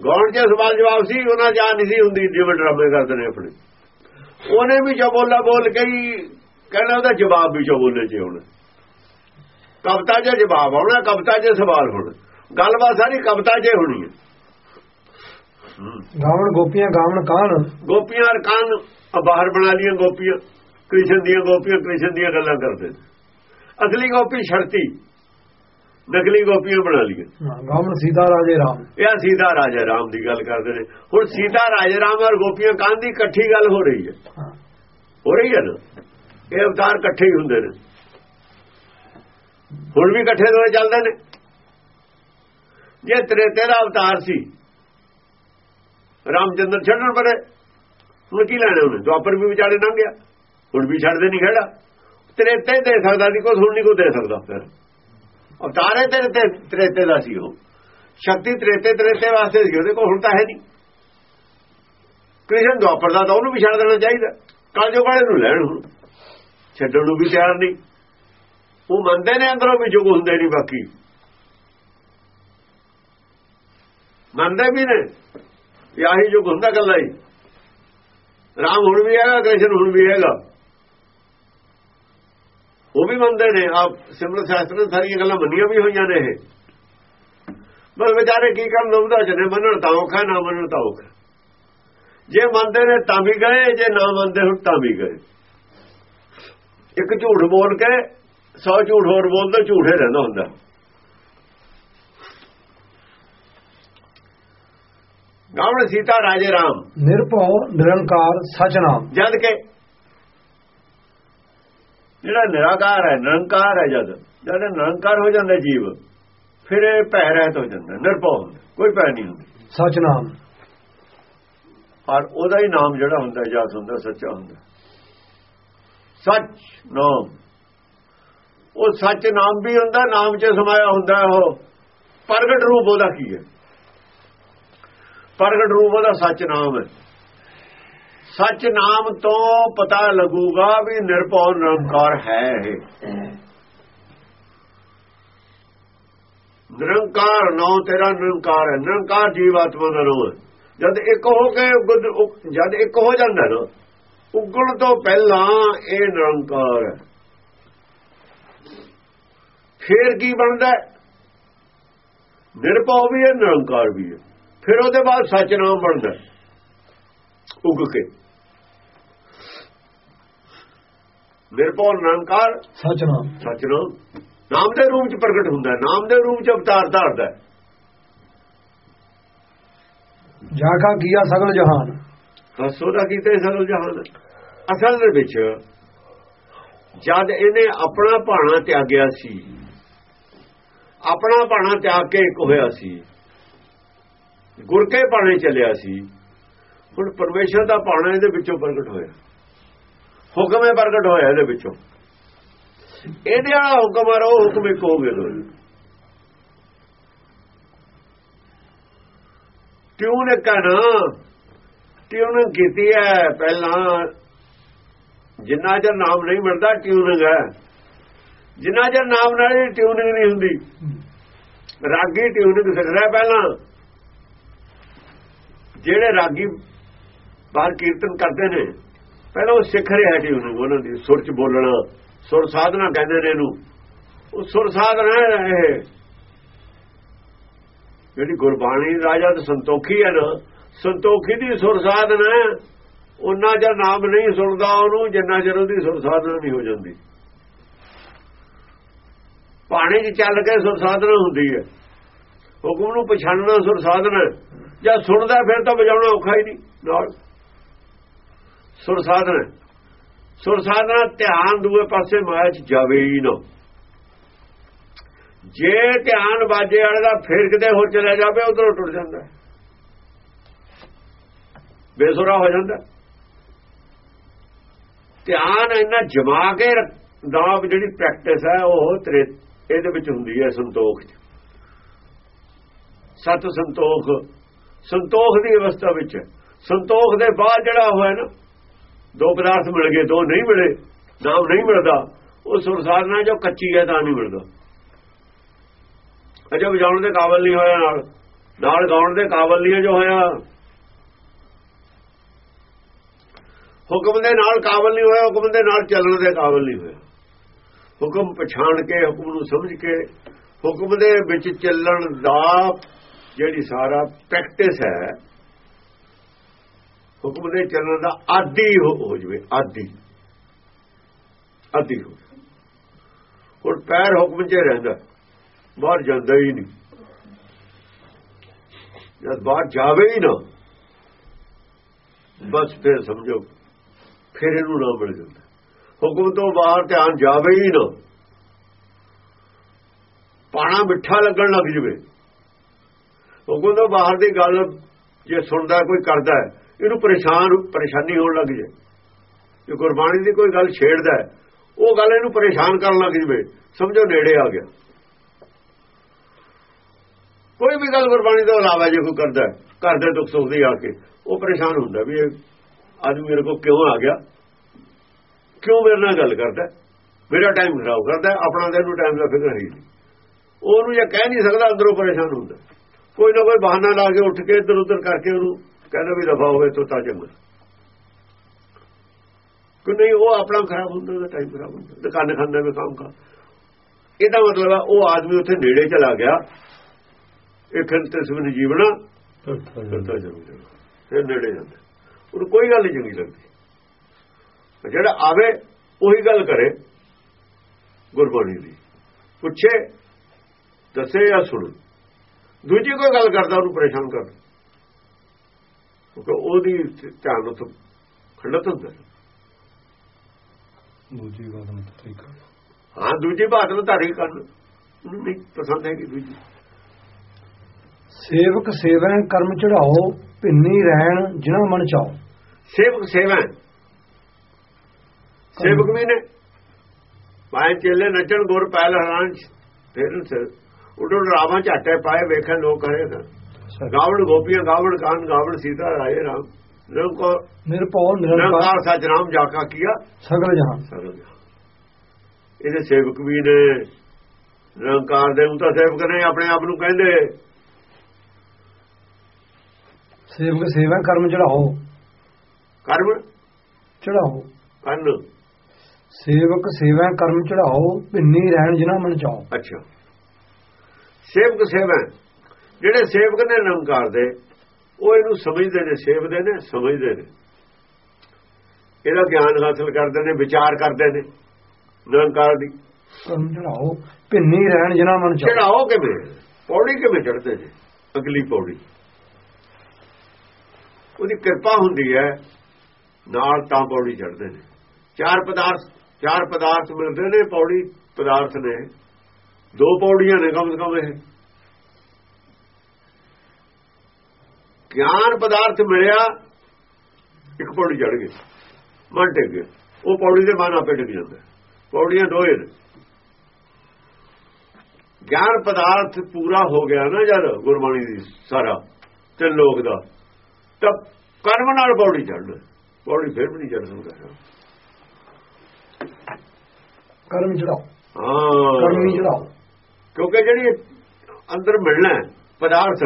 ਗਾਉਣ 'ਚ ਸਵਾਲ ਜਵਾਬ ਸੀ ਉਹਨਾਂ ਜਾਂ ਨਹੀਂ ਸੀ ਹੁੰਦੀ ਜਿਵੇਂ ਡਰਾਮੇ ਕਰਦੇ ਨੇ ਆਪਣੇ। ਉਹਨੇ ਵੀ ਚੌ ਬੋਲਾ ਬੋਲ ਕੇ ਹੀ ਕਹਿੰਦਾ ਉਹਦਾ ਜਵਾਬ ਵੀ ਚੌ ਬੋਲੇ 'ਚ ਹੁਣ। ਕਵਤਾ 'ਚ ਜਵਾਬ ਆਉਣਾ ਕਵਤਾ 'ਚ ਸਵਾਲ ਹੋਣਾ। ਗੱਲਬਾਤ ਸਾਰੀ ਕਵਤਾ 'ਚ ਹੋਣੀ ਹੈ। ਗਾਵਣ ਗੋਪੀਆਂ ਗਾਵਣ ਕਾਨ। ਗੋਪੀਆਂ ਔਰ ਕਾਨ ਬਾਹਰ ਬਣਾ ਲੀਆਂ ਗੋਪੀਆਂ। ਕ੍ਰਿਸ਼ਨ ਦੀਆਂ ਗੋਪੀਆਂ ਕ੍ਰਿਸ਼ਨ ਦੀਆਂ ਗੱਲਾਂ ਕਰਦੇ। ਅਸਲੀ ਗੋਪੀ ਸ਼ਰਤੀ। ਨਕਲੀ ਗੋਪੀਆਂ ਬਣਾ ਲਈਆਂ। ਗਾਵਣ ਸੀਤਾ ਰਾਜੇ ਰਾਮ। ਇਹ ਸੀਤਾ ਰਾਜਾ ਰਾਮ ਦੀ ਗੱਲ ਕਰਦੇ ਨੇ। ਹੁਣ ਸੀਤਾ ਰਾਜਾ ਰਾਮ ਔਰ ਗੋਪੀਆਂ ਕਾਨ ਦੀ ਇਕੱਠੀ ਗੱਲ ਹੋ ਰਹੀ ਹੈ? ਹਾਂ, ਰਹੀ ਹੈ ਨਾ? ਇਹ ਅਵਤਾਰ ਇਕੱਠੇ ਹੀ ਹੁੰਦੇ ਨੇ। ਹੁਣ ਵੀ ਇਕੱਠੇ ਦੋਏ ਚੱਲਦੇ ਨੇ। ਜੇ ਤ੍ਰੇਤੇ ਦਾ ਅਵਤਾਰ ਸੀ ਰਾਮਚੰਦਰ ਛੱਡਣ ਪਰੇ ਹੁਣ ਕੀ ਲੈਣਾ ਉਹਨੇ? ਦੁਆਪਰ ਵੀ ਵਿਚਾਰੇ ਲੰਘ ਗਿਆ। ਹੁਣ ਵੀ ਛੱਡਦੇ ਨਹੀਂ ਖੜਾ। ਤ੍ਰੇਤੇ ਹੀ ਦੇ ਸਕਦਾ ਸੀ ਕੋਈ ਹੁਣ ਨਹੀਂ ਕੋਈ ਦੇ ਸਕਦਾ ਫਿਰ। ਅਵਤਾਰੇ ਤੇਰੇ ਤੇ ਤ੍ਰੇਤੇ ਦਾ ਸੀ ਉਹ। ਸ਼ਕਤੀ ਤ੍ਰੇਤੇ ਤ੍ਰੇਤੇ ਵਾਸਤੇ ਸੀ, ਉਹਦੇ ਕੋਲ ਹੁਣ ਤਾਂ ਹੈ ਨਹੀਂ। ਕ੍ਰਿਸ਼ਨ ਦੁਆਪਰ ਦਾ ਤਾਂ ਉਹਨੂੰ ਵੀ ਛੱਡ ਦੇਣਾ ਚਾਹੀਦਾ। ਕਾਲਜੋ ਵਾਲੇ ਨੂੰ ਲੈਣ ਹੁਣ। ਛੱਡਣ ਨੂੰ ਵੀ ਤਿਆਰ ਨਹੀਂ। ਉਹ ਮੰਨਦੇ ਨੇ ਅੰਦਰੋਂ ਵੀ ਜੁਗ ਹੁੰਦੇ ਨਹੀਂ ਬਾਕੀ। ਮੰਨਦੇ ਵੀ ਨੇ। ਵੀ ਆਹੀ ਜੁਗ ਹੁੰਦਾ ਗੱਲਾਂ ਹੀ। ਰਾਮ ਹੁਣ ਵੀ ਹੈਗਾ, ਕ੍ਰਿਸ਼ਨ ਹੁਣ ਵੀ ਹੈਗਾ। ਉਹ ਵੀ ਮੰਨਦੇ ਨੇ ਆਪ ਸਿਮਰਨ ਸ਼ਾਸਤਰ ਨੇ ਸਾਰੀਆਂ ਗੱਲਾਂ ਮੰਨੀਆਂ ਵੀ ਹੋਈਆਂ ਨੇ ਇਹ। ਬਸ ਵਿਚਾਰੇ ਕੀ ਕਰਨ ਲੰਦਾ ਜਨੇ ਮੰਨਣ ਤਾਂ ਔਖਾ ਨਾ ਮੰਨਣ ਤਾਂ ਔਖਾ ਜੇ ਮੰਨਦੇ ਨੇ ਤਾਂ ਵੀ ਗਏ ਜੇ ਨਾ ਮੰਨਦੇ ਹੁਣ ਤਾਂ ਵੀ ਗਏ। ਇੱਕ ਝੂਠ ਬੋਲ ਕੇ 100 ਝੂਠ ਹੋਰ ਬੋਲਦਾ ਝੂਠੇ ਰਹਿੰਦਾ ਹੁੰਦਾ। ਗਾਵਣ ਸੀਤਾ ਰਾਜੇ ਰਾਮ। ਨਿਰਭਉ ਨਿਰੰਕਾਰ ਸਚ ਨਾਮ ਜਦ ਕੇ ਜਿਹੜਾ ਨਿਰਾਕਾਰ ਹੈ ਨਿਰੰਕਾਰ ਹੈ ਜਦ ਜਦ ਨਿਰੰਕਾਰ ਹੋ ਜਾਂਦਾ ਜੀਵ ਫਿਰ ਇਹ ਭੈ ਰਹਿਤ ਹੋ ਜਾਂਦਾ ਨਿਰਭਉ ਹੁੰਦਾ ਕੋਈ ਭੈ ਨਹੀਂ ਹੁੰਦਾ। ਸਚ ਨਾਮ। ਪਰ ਉਹਦਾ ਹੀ ਨਾਮ ਜਿਹੜਾ ਹੁੰਦਾ ਜਸ ਹੁੰਦਾ ਸੱਚਾ ਹੁੰਦਾ ਸੱਚ ਨਾਮ। ਉਹ ਸੱਚ ਨਾਮ ਵੀ ਹੁੰਦਾ ਨਾਮ 'ਚ ਸਮਾਇਆ ਹੁੰਦਾ ਉਹ। ਪ੍ਰਗਟ ਰੂਪ ਉਹਦਾ ਕੀ ਹੈ? ਪ੍ਰਗਟ ਰੂਪ ਉਹਦਾ ਸੱਚ ਨਾਮ ਹੈ। ਸੱਚ ਨਾਮ ਤੋਂ ਪਤਾ ਲੱਗੂਗਾ ਵੀ ਨਿਰਭਉ ਨਿਰੰਕਾਰ ਹੈ ਇਹ। ਨਿਰੰਕਾਰ ਨਾਮ ਤੇਰਾ ਨਿਰੰਕਾਰ ਹੈ। ਨਿਰੰਕਾਰ ਜੀਵਾਤਮਾ ਦਾ ਨਾਮ ਹੈ। ਜਦ ਇੱਕ ਹੋ ਕੇ ਜਦ ਇੱਕ ਹੋ ਜਾਂਦਾ ਨਾ, ਉਗਣ ਤੋਂ ਪਹਿਲਾਂ ਇਹ ਨਿਰੰਕਾਰ ਹੈ। ਫੇਰ ਕੀ ਬਣਦਾ ਹੈ? ਨਿਰਭਉ ਵੀ ਹੈ, ਨਿਰੰਕਾਰ ਵੀ ਹੈ। ਫਿਰ ਉਹਦੇ ਬਾਅਦ ਸੱਚ ਨਾਮ ਬਣਦਾ ਉੱਗ ਕੇ। ਨਿਰਭਉ ਨਿਰੰਕਾਰ ਸਚ ਨਾਮ ਸੱਚ ਨਾਮ ਦੇ ਰੂਪ ਚ ਪ੍ਰਗਟ ਹੁੰਦਾ ਨਾਮ ਦੇ ਰੂਪ ਚ ਅਵਤਾਰ ਧਾਰਦਾ ਹੈ। ਜਾ ਕਾ ਕੀਆ ਸਗਲ ਜਹਾਨ। ਹਸੋ ਦਾ ਕੀਤੇ ਸਰਲ ਜਹਾਨ ਅਸਲ ਦੇ ਵਿੱਚ ਜਦ ਇਹਨੇ ਆਪਣਾ ਭਾਣਾ ਤਿਆਗਿਆ ਸੀ ਆਪਣਾ ਭਾਣਾ ਤਿਆਗ ਕੇ ਇੱਕ ਹੋਇਆ ਸੀ ਗੁਰ ਕੇ ਭਾਣੇ ਚੱਲਿਆ ਸੀ ਹੁਣ ਪਰਮੇਸ਼ਰ ਦਾ ਭਾਣਾ ਇਹਦੇ ਵਿੱਚੋਂ ਪ੍ਰਗਟ ਹੋਇਆ। ਹੁਕਮ ਹੈ ਪ੍ਰਗਟ ਹੋਇਆ ਇਹਦੇ ਵਿੱਚੋਂ। ਇਹਦੇ ਵਾਲਾ ਹੁਕਮ ਆ ਉਹ ਹੁਕਮ ਇੱਕ ਹੋ ਗਿਆ ਦੋਵੇਂ ਟਿਊਨ ਇੱਕ ਹੈ ਨਾ ਟਿਊਨ ਕੀਤੀ ਹੈ ਪਹਿਲਾਂ ਜਿੰਨਾ ਚਿਰ ਨਾਮ ਨਹੀਂ ਮਿਲਦਾ ਟਿਊਨਿੰਗ ਹੈ। ਜਿੰਨਾ ਚਿਰ ਨਾਮ ਨਾਲ ਟਿਊਨਿੰਗ ਨਹੀਂ ਹੁੰਦੀ, ਰਾਗੀ ਟਿਊਨਿੰਗ ਸਿੱਖਦਾ ਪਹਿਲਾਂ। ਜਿਹੜੇ ਰਾਗੀ ਬਾਹਰ ਕੀਰਤਨ ਕਰਦੇ ਨੇ ਪਹਿਲਾਂ ਉਹ ਸਿੱਖ ਰਿਹਾ ਜੀ ਉਹਨੂੰ, ਉਹਨਾਂ ਦੀ ਸੁਰ ਚ ਬੋਲਣਾ। ਸੁਰ ਸਾਧਨਾ ਕਹਿੰਦੇ ਨੇ ਇਹਨੂੰ। ਉਹ ਸੁਰ ਸਾਧਨਾ ਹੈ ਇਹ। ਜਿਹੜੀ ਗੁਰਬਾਣੀ ਰਾਜਾ ਤੇ ਸੰਤੋਖੀ ਹੈ ਨਾ, ਸੰਤੋਖੀ ਦੀ ਸੁਰ ਸਾਧਨਾ ਹੈ। ਉਹਨਾਂ ਜਰ ਨਾਮ ਨਹੀਂ ਸੁਣਦਾ ਉਹਨੂੰ, ਜਿੰਨਾ ਚਿਰ ਉਹਦੀ ਸੁਰ ਸਾਧਨਾ ਨਹੀਂ ਹੋ ਜਾਂਦੀ। ਪਾਣੀ 'ਚ ਚੱਲ ਕੇ ਸੁਰ ਸਾਧਨਾ ਹੁੰਦੀ ਹੈ। ਹੁਕਮ ਨੂੰ ਪਛਾਣਨਾ ਸੁਰ ਸਾਧਨਾ ਜਾਂ ਸੁਣਦਾ ਫਿਰ ਤਾਂ ਵਜਾਉਣਾ ਔਖਾ ਹੀ ਨਹੀਂ, ਨਾਲ। ਸੁਰ ਸਾਧਨਾ। ਸੁਰ ਸਾਧਨਾ ਧਿਆਨ ਦੂਏ ਪਾਸੇ ਮਾਇਆ 'ਚ ਜਾਵੇ ਹੀ ਨਾ। ਜੇ ਧਿਆਨ ਬਾਜੇ ਵਾਲੇ ਦਾ ਫਿਰ ਕਿਤੇ ਹੋਰ ਚਲਾ ਜਾਵੇ, ਉਧਰੋਂ ਟੁੱਟ ਜਾਂਦਾ। ਬੇਸੁਰਾ ਹੋ ਜਾਂਦਾ। ਧਿਆਨ ਇੰਨਾ ਜਮਾ ਕੇ ਰੱਖ- ਦਾ ਜਿਹੜੀ ਪ੍ਰੈਕਟਿਸ ਹੈ, ਉਹ ਤੇਰੇ, ਇਹਦੇ ਵਿੱਚ ਹੁੰਦੀ ਹੈ ਸੰਤੋਖ ਚ। ਸਤ ਸੰਤੋਖ। ਸੰਤੋਖ ਦੀ ਅਵਸਥਾ ਵਿੱਚ। ਸੰਤੋਖ ਦੇ ਬਾਅਦ ਜਿਹੜਾ ਹੋਇਆ ਨਾ ਦੋ ਪਦਾਰਥ ਮਿਲ ਗਏ, ਦੋ ਨਹੀਂ ਮਿਲੇ, ਨਾਮ ਨਹੀਂ ਮਿਲਦਾ, ਉਹ ਸੁਰ ਸਾਧਨਾ ਜੋ ਕੱਚੀ ਹੈ ਤਾਂ ਨਹੀਂ ਮਿਲਦਾ। ਅਜੇ ਵਜਾਉਣ ਦੇ ਕਾਬਲ ਨਹੀਂ ਹੋਇਆ ਨਾਲ ਨਾਲ ਗਾਉਣ ਦੇ ਕਾਬਲ ਨਹੀਂ ਹੈ ਜੋ ਹੋਇਆ। ਹੁਕਮ ਦੇ ਨਾਲ ਕਾਬਲ ਨਹੀਂ ਹੋਇਆ, ਹੁਕਮ ਦੇ ਨਾਲ ਚੱਲਣ ਦੇ ਕਾਬਲ ਨਹੀਂ ਹੋਇਆ। ਹੁਕਮ ਪਛਾਣ ਕੇ, ਹੁਕਮ ਨੂੰ ਸਮਝ ਕੇ, ਹੁਕਮ ਦੇ ਵਿੱਚ ਚੱਲਣ ਦਾ ਜਿਹੜੀ ਸਾਰਾ ਪ੍ਰੈਕਟਿਸ ਹੈ ਹੁਕਮ ਦੇ ਚੱਲਣ ਦਾ ਆਦੀ ਹੋ ਹੋ ਜਵੇ ਆਦੀ। ਆਦੀ ਹੋ। ਹੁਣ ਪੈਰ ਹੁਕਮ 'ਚ ਰਹਿੰਦਾ ਬਾਹਰ ਜਾਂਦਾ ਹੀ ਨਹੀਂ। ਜਦ ਬਾਹਰ ਜਾਵੇ ਹੀ ਨਾ ਬਸ ਫਿਰ ਸਮਝੋ ਫਿਰ ਇਹਨੂੰ ਨਾ ਮਿਲ ਜਾਂਦਾ। ਹੁਕਮ ਤੋਂ ਬਾਹਰ ਧਿਆਨ ਜਾਵੇ ਹੀ ਨਾ। ਪਾਣਾ ਮਿੱਠਾ ਲੱਗਣ ਲੱਗ ਜਵੇ। ਹੁਕਮ ਤੋਂ ਬਾਹਰ ਦੀ ਗੱਲ ਜੇ ਸੁਣਦਾ ਕੋਈ ਕਰਦਾ ਹੈ, ਇਹਨੂੰ ਪਰੇਸ਼ਾਨ, ਪਰੇਸ਼ਾਨੀ ਹੋਣ ਲੱਗ ਜੇ। ਜੇ ਗੁਰਬਾਣੀ ਦੀ ਕੋਈ ਗੱਲ ਛੇੜਦਾ ਉਹ ਗੱਲ ਇਹਨੂੰ ਪਰੇਸ਼ਾਨ ਕਰਨ ਲੱਗ ਜਵੇ। ਸਮਝੋ ਨੇੜੇ ਆ ਗਿਆ। ਕੋਈ ਵੀ ਗੱਲ ਗੁਰਬਾਣੀ ਤੋਂ ਇਲਾਵਾ ਜੇ ਕੋਈ ਕਰਦਾ ਘਰ ਦੇ ਦੁੱਖ ਸੁੱਖ ਦੀ ਆ ਕੇ, ਉਹ ਪਰੇਸ਼ਾਨ ਹੁੰਦਾ ਵੀ ਇਹ ਅੱਜ ਮੇਰੇ ਕੋਲ ਕਿਉਂ ਆ ਗਿਆ? ਕਿਉਂ ਮੇਰੇ ਨਾਲ ਗੱਲ ਕਰਦਾ ਮੇਰਾ ਟਾਈਮ ਖਰਾਬ ਕਰਦਾ ਆਪਣਾ ਤੇ ਇਹਨੂੰ ਟਾਈਮ ਦਾ ਫਿਕਰ ਨਹੀਂ। ਉਹਨੂੰ ਜੇ ਕਹਿ ਨਹੀਂ ਸਕਦਾ, ਅੰਦਰੋਂ ਪਰੇਸ਼ਾਨ ਹੁੰਦਾ ਕੋਈ ਨਾ ਕੋਈ ਬਹਾਨਾ ਲਾ ਕੇ ਉੱਠ ਕੇ ਇੱਧਰ ਉੱਧਰ ਕਰਕੇ ਉਹਨੂੰ ਕਹਿੰਦਾ ਵੀ ਦਫਾ ਹੋਵੇ ਤੋਂ ਤਾਂ ਚੰਗਾ। ਕਿ ਨਹੀਂ ਉਹ ਆਪਣਾ ਖਰਾਬ ਹੁੰਦਾ ਉਹਦਾ ਟਾਈਮ ਖਰਾਬ ਹੁੰਦਾ। ਦੁਕਾਨ ਖਾਂਦਾ ਵੀ ਕੰਮ ਕਰ ਇਹਦਾ ਮਤਲਬ ਹੈ ਉਹ ਆਦਮੀ ਉੱਥੇ ਨੇੜੇ ਚਲਾ ਗਿਆ। ਇਹ ਫਿਰ ਤਸਵੀਰ ਜੀਵਣਾ ਕਰਦਾ ਜ਼ਰੂਰ ਫਿਰ ਨੇੜੇ ਜਾਂਦਾ। ਉਹਨੂੰ ਕੋਈ ਗੱਲ ਨਹੀਂ ਚੰਗੀ ਲੱਗਦੀ। ਜਿਹੜਾ ਆਵੇ ਉਹੀ ਗੱਲ ਕਰੇ ਗੁਰਬਾਣੀ ਦੀ। ਪੁੱਛੇ ਦੱਸੇ ਜਾਂ ਸੁਣ। ਦੂਜੀ ਕੋਈ ਗੱਲ ਕਰਦਾ ਉਹਨੂੰ ਪਰੇਸ਼ਾਨ ਕਰ ਕਿਉਂਕਿ ਉਹਦੀ ਧਿਆਨ ਉਤੋਂ ਖੰਡਤ ਹੁੰਦਾ ਦੂਜੀ ਗੱਲ ਨੂੰ ਠੀਕ ਹਾਂ ਦੂਜੀ ਬਾਤ ਨੂੰ ਧਾਰੀ ਕਰਨ ਉਹਨੂੰ ਨਹੀਂ ਪਸੰਦ ਹੈ ਕਿ ਦੂਜੀ। ਸੇਵਕ ਸੇਵੈ ਕਰਮ ਚੜਾਓ ਭਿੰਨੀ ਰਹਿਣ ਜਿਨਾ ਮਨ ਚਾਓ। ਸੇਵਕ ਸੇਵਾ। ਸੇਵਕ ਵੀ ਨੇ। ਪਾਏ ਚੇਲੇ ਨੱਚਣ ਗੁਰ ਪੈਲ ਹਰਾਂ ਫਿਰ ਉਡਣ ਰਾਵਾਂ ਝਾਟੇ ਪਾਏ ਵੇਖਣ ਲੋਕ ਕਰੇ ਨਾ ਗਾਵਣ ਗੋਪੀਆਂ ਗਾਵਣ ਕਾਨ ਗਾਵਣ ਸੀਤਾ ਰਾਏ ਰਾਮ ਨਿਰੰਕਾਰ ਨਿਰਭਉ ਨਿਰੰਕਾਰ। ਨਿਰੰਕਾਰ ਸੱਚ ਰਾਮ ਜਾਕਾ ਕੀਆ। ਸਗਲ ਜਹਾਨ ਸਰਵ ਜਹਾਨ। ਇਹਦੇ ਸੇਵਕ ਵੀ ਨੇ। ਨਿਰੰਕਾਰ ਦੇ ਉਹ ਤਾਂ ਸੇਵਕ ਨੇ ਆਪਣੇ ਆਪ ਨੂੰ ਕਹਿੰਦੇ। ਸੇਵਕ ਸੇਵੈ ਕਰਮ ਚੜਾਓ। ਕਰਮ? ਚੜਾਓ। ਕੰਨ ਸੇਵਕ ਸੇਵੈ ਕਰਮ ਚੜਾਓ ਭਿੰਨੀ ਰਹਿਣ ਜਿਨਾ ਮਨ ਚਾਓ। ਅੱਛਾ। ਸੇਵਕ ਸੇਵਾ ਜਿਹੜੇ ਸੇਵਕ ਨੇ ਨਿਰੰਕਾਰ ਦੇ ਉਹ ਇਹਨੂੰ ਸਮਝਦੇ ਨੇ ਸੇਵਦੇ ਨੇ ਸਮਝਦੇ ਨੇ। ਇਹਦਾ ਗਿਆਨ ਹਾਸਲ ਕਰਦੇ ਨੇ ਵਿਚਾਰ ਕਰਦੇ ਨੇ ਨਿਰੰਕਾਰ ਦੀ। ਚੜਾਓ ਭਿੰਨੀ ਰਹਿਣ ਜਿਨਾ ਮਨ ਚੜਾਓ ਕਿਵੇਂ? ਪੌੜੀ ਕਿਵੇਂ ਚੜਦੇ ਨੇ ਅਗਲੀ ਪੌੜੀ। ਉਹਦੀ ਕਿਰਪਾ ਹੁੰਦੀ ਹੈ ਨਾਲ ਤਾਂ ਪੌੜੀ ਚੜਦੇ ਨੇ। ਚਾਰ ਪਦਾਰਥ ਚਾਰ ਪਦਾਰਥ ਮਿਲਦੇ ਨੇ ਪੌੜੀ ਪਦਾਰਥ ਨੇ। ਦੋ ਪੌੜੀਆਂ ਨੇ ਕਮ ਸੇ ਕਮ ਇਹ। ਗਿਆਨ ਪਦਾਰਥ ਮਿਲਿਆ ਇੱਕ ਪੌੜੀ ਚੜ ਗਈ ਮਨ ਟਿਕ ਗਿਆ ਉਹ ਪੌੜੀ ਦੇ ਮਨ ਆਪੇ ਟਿਕ ਜਾਂਦਾ। ਪੌੜੀਆਂ ਦੋਏ ਨੇ। ਗਿਆਨ ਪਦਾਰਥ ਪੂਰਾ ਹੋ ਗਿਆ ਨਾ ਜਦ ਗੁਰਬਾਣੀ ਦੀ ਸਾਰਾ ਤੇ ਲੋਕ ਦਾ। ਤਾਂ ਕਰਮ ਨਾਲ ਪੌੜੀ ਚੜਨਾ ਪੌੜੀ ਫਿਰ ਵੀ ਨਹੀਂ ਚੜ ਸਕਦਾ। ਕਰਮ ਚੜਾਓ ਹਾਂ। ਕਰਮੀ ਚੜਾਓ ਕਿਉਂਕਿ ਜਿਹੜੀ ਅੰਦਰ ਮਿਲਣਾ ਪਦਾਰਥ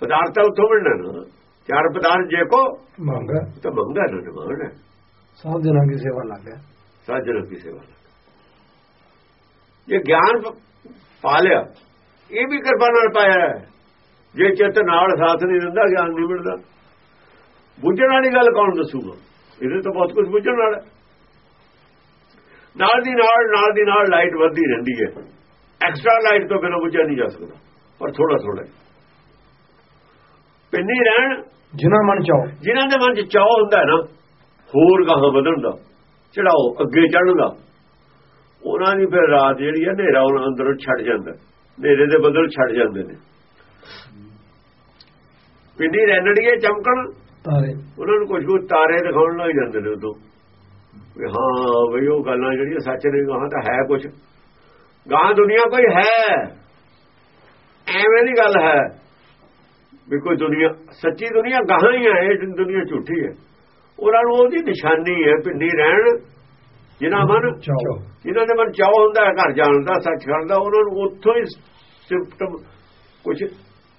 ਪਦਾਰਥ ਉੱਥੋਂ ਮਿਲਣਾ ਨਾ। ਚਾਰ ਪਦਾਰਥ ਜੇ ਕੋ ਮੰਗ ਤਾਂ ਮੰਗਾ ਨਾ ਨਿਭਾਉਣਾ ਸਭ ਦਿਨਾਂ ਦੀ ਸੇਵਾ ਲੱਗ ਗਿਆ ਸਾਜਣ ਦੀ ਸੇਵਾ ਇਹ ਗਿਆਨ ਪ- ਲਿਆ ਇਹ ਵੀ ਕਿਰਪਾ ਨਾਲ ਪਾਇਆ। ਜੇ ਚਿੱਤ ਨਾਲ ਸਾਥ ਨਹੀਂ ਦਿੰਦਾ ਗਿਆਨ ਨਹੀਂ ਮਿਲਦਾ। ਬੁੱਝਣ ਵਾਲੀ ਗੱਲ ਕੌਣ ਦੱਸੂਗਾ? ਇਹਦੇ ਤਾਂ ਬਹੁਤ ਕੁਝ ਬੁੱਝਣ ਹੈ। ਨਾਲ ਦੀ ਨਾਲ ਨਾਲ ਦੀ ਨਾਲ ਲਾਈਟ ਵੱਧਦੀ ਰਹਿੰਦੀ ਹੈ। ਐਕਸਟਰਾ ਲਾਈਟ ਤੋਂ ਬਿਨਾਂ ਬੁੱਝਿਆ ਨਹੀਂ ਜਾ ਸਕਦਾ। ਪਰ ਥੋੜਾ ਥੋੜਾ ਪਿੰਨੀ ਰਹਿਣ। ਜਿਨ੍ਹਾਂ ਮਨ ਚਾਓ ਜਿਨ੍ਹਾਂ ਦੇ ਮਨ 'ਚ ਚਾਹ ਹੁੰਦਾ ਨਾ ਹੋਰ ਗਾਹਾਂ ਵਧਣ ਦਾ ਚੜਾਓ ਅੱਗੇ ਚੜ੍ਹਨ ਦਾ। ਉਹਨਾਂ ਦੀ ਫਿਰ ਰਾਤ ਜਿਹੜੀ ਹੈ ਹਨੇਰਾ ਉਹਨਾਂ ਅੰਦਰੋਂ ਛੱਡ ਜਾਂਦਾ। ਹਨੇਰੇ ਦੇ ਬਦਲ ਛੱਡ ਜਾਂਦੇ ਨੇ। ਪਿੰਡੀ ਰੈਣੜੀਏ ਚਮਕਣ। ਤਾਰੇ। ਉਹਨਾਂ ਨੂੰ ਕੁਝ ਕੁ ਤਾਰੇ ਦਿਖਾਉਣ ਲੱਗ ਜਾਂਦੇ ਨੇ ਉਦੋਂ। ਵੀ ਹਾਂ ਬਈ ਉਹ ਗੱਲਾਂ ਜਿਹੜੀਆਂ ਸੱਚ ਨੇ ਗਾਹਾਂ ਤਾਂ ਹੈ ਕੁਝ ਗਾਹਾਂ ਦੁਨੀਆ ਕੋਈ ਹੈ। ਐਵੇਂ ਦੀ ਗੱਲ ਹੈ। ਵੀ ਕੋਈ ਦੁਨੀਆ ਸੱਚੀ ਦੁਨੀਆ ਗਾਹਾਂ ਹੀ ਹੈ ਇਹ ਦੁਨੀਆ ਝੂਠੀ ਹੈ। ਉਹਨਾਂ ਨੂੰ ਉਹਦੀ ਨਿਸ਼ਾਨੀ ਹੈ ਪਿੰਡੀ ਰਹਿਣ ਜਿਨ੍ਹਾਂ ਮਨ ਜਿਨ੍ਹਾਂ ਦੇ ਮਨ ਚਾਹ ਹੁੰਦਾ ਹੈ ਘਰ ਜਾਣ ਦਾ ਸੱਚ ਕਰਨ ਦਾ ਉਹਨਾਂ ਨੂੰ ਉੱਥੋਂ ਹੀ ਸਿੰਪਟਮ ਕੁਝ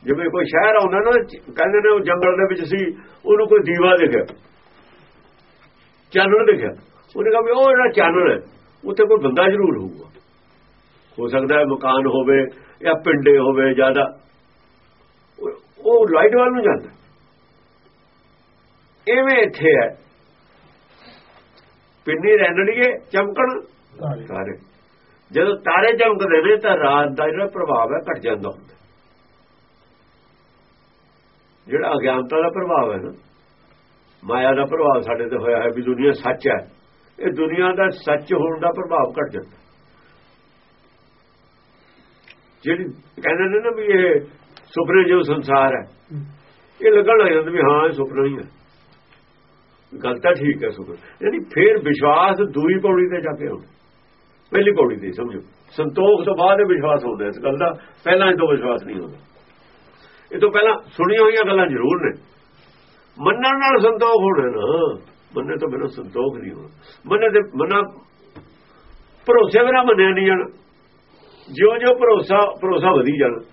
ਜਿਵੇਂ ਕੋਈ ਸ਼ਹਿਰ ਆਉਂਦਾ ਨਾ ਕਹਿੰਦੇ ਨੇ ਉਹ ਜੰਗਲ ਦੇ ਵਿੱਚ ਸੀ ਉਹਨੂੰ ਕੋਈ ਦੀਵਾ ਦਿਖਿਆ ਚਾਨਣ ਦਿਖਿਆ। ਉਹਨੇ ਕਿਹਾ ਵੀ ਉਹ ਜਿਹੜਾ ਚਾਨਣ ਹੈ ਉੱਥੇ ਕੋਈ ਬੰਦਾ ਜ਼ਰੂਰ ਹੋਊਗਾ। ਹੋ ਸਕਦਾ ਹੈ ਮਕਾਨ ਹੋਵੇ ਜਾਂ ਪਿੰਡੇ ਹੋਵੇ ਜ਼ਿਆਦਾ। ਉਹ ਲਾਈਟ ਵੱਲ ਨੂੰ ਜਾਂਦਾ। ਐਵੇਂ ਇੱਥੇ ਹੈ। ਪਿੰਨੀ ਰਹਿਣੜੀਏ ਚਮਕਣ। ਤਾਰੇ। ਤਾਰੇ। ਜਦੋਂ ਤਾਰੇ ਚਮਕਦੇ ਨੇ ਤਾਂ ਰਾਤ ਦਾ ਜਿਹੜਾ ਪ੍ਰਭਾਵ ਹੈ ਘਟ ਜਾਂਦਾ ਹੁੰਦਾ। ਜਿਹੜਾ ਅਗਿਆਨਤਾ ਦਾ ਪ੍ਰਭਾਵ ਹੈ ਨਾ ਮਾਇਆ ਦਾ ਪ੍ਰਭਾਵ ਸਾਡੇ ਤੇ ਹੋਇਆ ਹੈ ਵੀ ਦੁਨੀਆ ਸੱਚ ਹੈ। ਇਹ ਦੁਨੀਆ ਦਾ ਸੱਚ ਹੋਣ ਦਾ ਪ੍ਰਭਾਵ ਘਟ ਜਾਂਦਾ। ਜਿਹੜੀ ਕਹਿੰਦੇ ਨੇ ਨਾ ਵੀ ਇਹ ਸੁਪਨੇ ਜੋ ਸੰਸਾਰ ਹੈ। ਇਹ ਲੱਗਣ ਲੱਗ ਜਾਂਦਾ ਵੀ ਹਾਂ, ਇਹ ਸੁਪਨਾ ਹੀ ਹੈ। ਗੱਲ ਤਾਂ ਠੀਕ ਹੈ ਸੁਪਨਾ। ਯਾਨੀ ਫੇਰ ਵਿਸ਼ਵਾਸ ਦੂਈ ਪੌੜੀ ਤੇ ਜਾ ਕੇ ਹੁੰਦਾ ਪਹਿਲੀ ਪੌੜੀ ਤੇ, ਸਮਝੋ। ਸੰਤੋਖ ਤੋਂ ਬਾਅਦ ਇਹ ਵਿਸ਼ਵਾਸ ਹੁੰਦਾ। ਇਸ ਗੱਲ ਦਾ ਪਹਿਲਾਂ ਇਹ ਤੋਂ ਵਿਸ਼ਵਾਸ ਨਹੀਂ ਹੁੰਦਾ। ਇਹ ਤੋਂ ਪਹਿਲਾਂ ਸੁਣੀਆਂ ਹੋਈਆਂ ਗੱਲਾਂ ਜ਼ਰੂਰ ਨੇ। ਮੰਨਣ ਨਾਲ ਸੰਤੋਖ ਹੋਣਾ ਨਾ। ਮੰਨੇ ਤੋਂ ਬਿਨਾਂ ਸੰਤੋਖ ਨਹੀਂ ਹੋਣਾ। ਮੰਨੇ ਤੇ ਮੰਨਾ, ਭਰੋਸੇ ਬਿਨਾਂ ਮੰਨਿਆ ਨਹੀਂ ਜਾਣਾ। ਜਿਉਂ ਜਿਉਂ ਭਰੋਸਾ ਭਰੋਸਾ ਵਧੀ ਜਾਣਾ।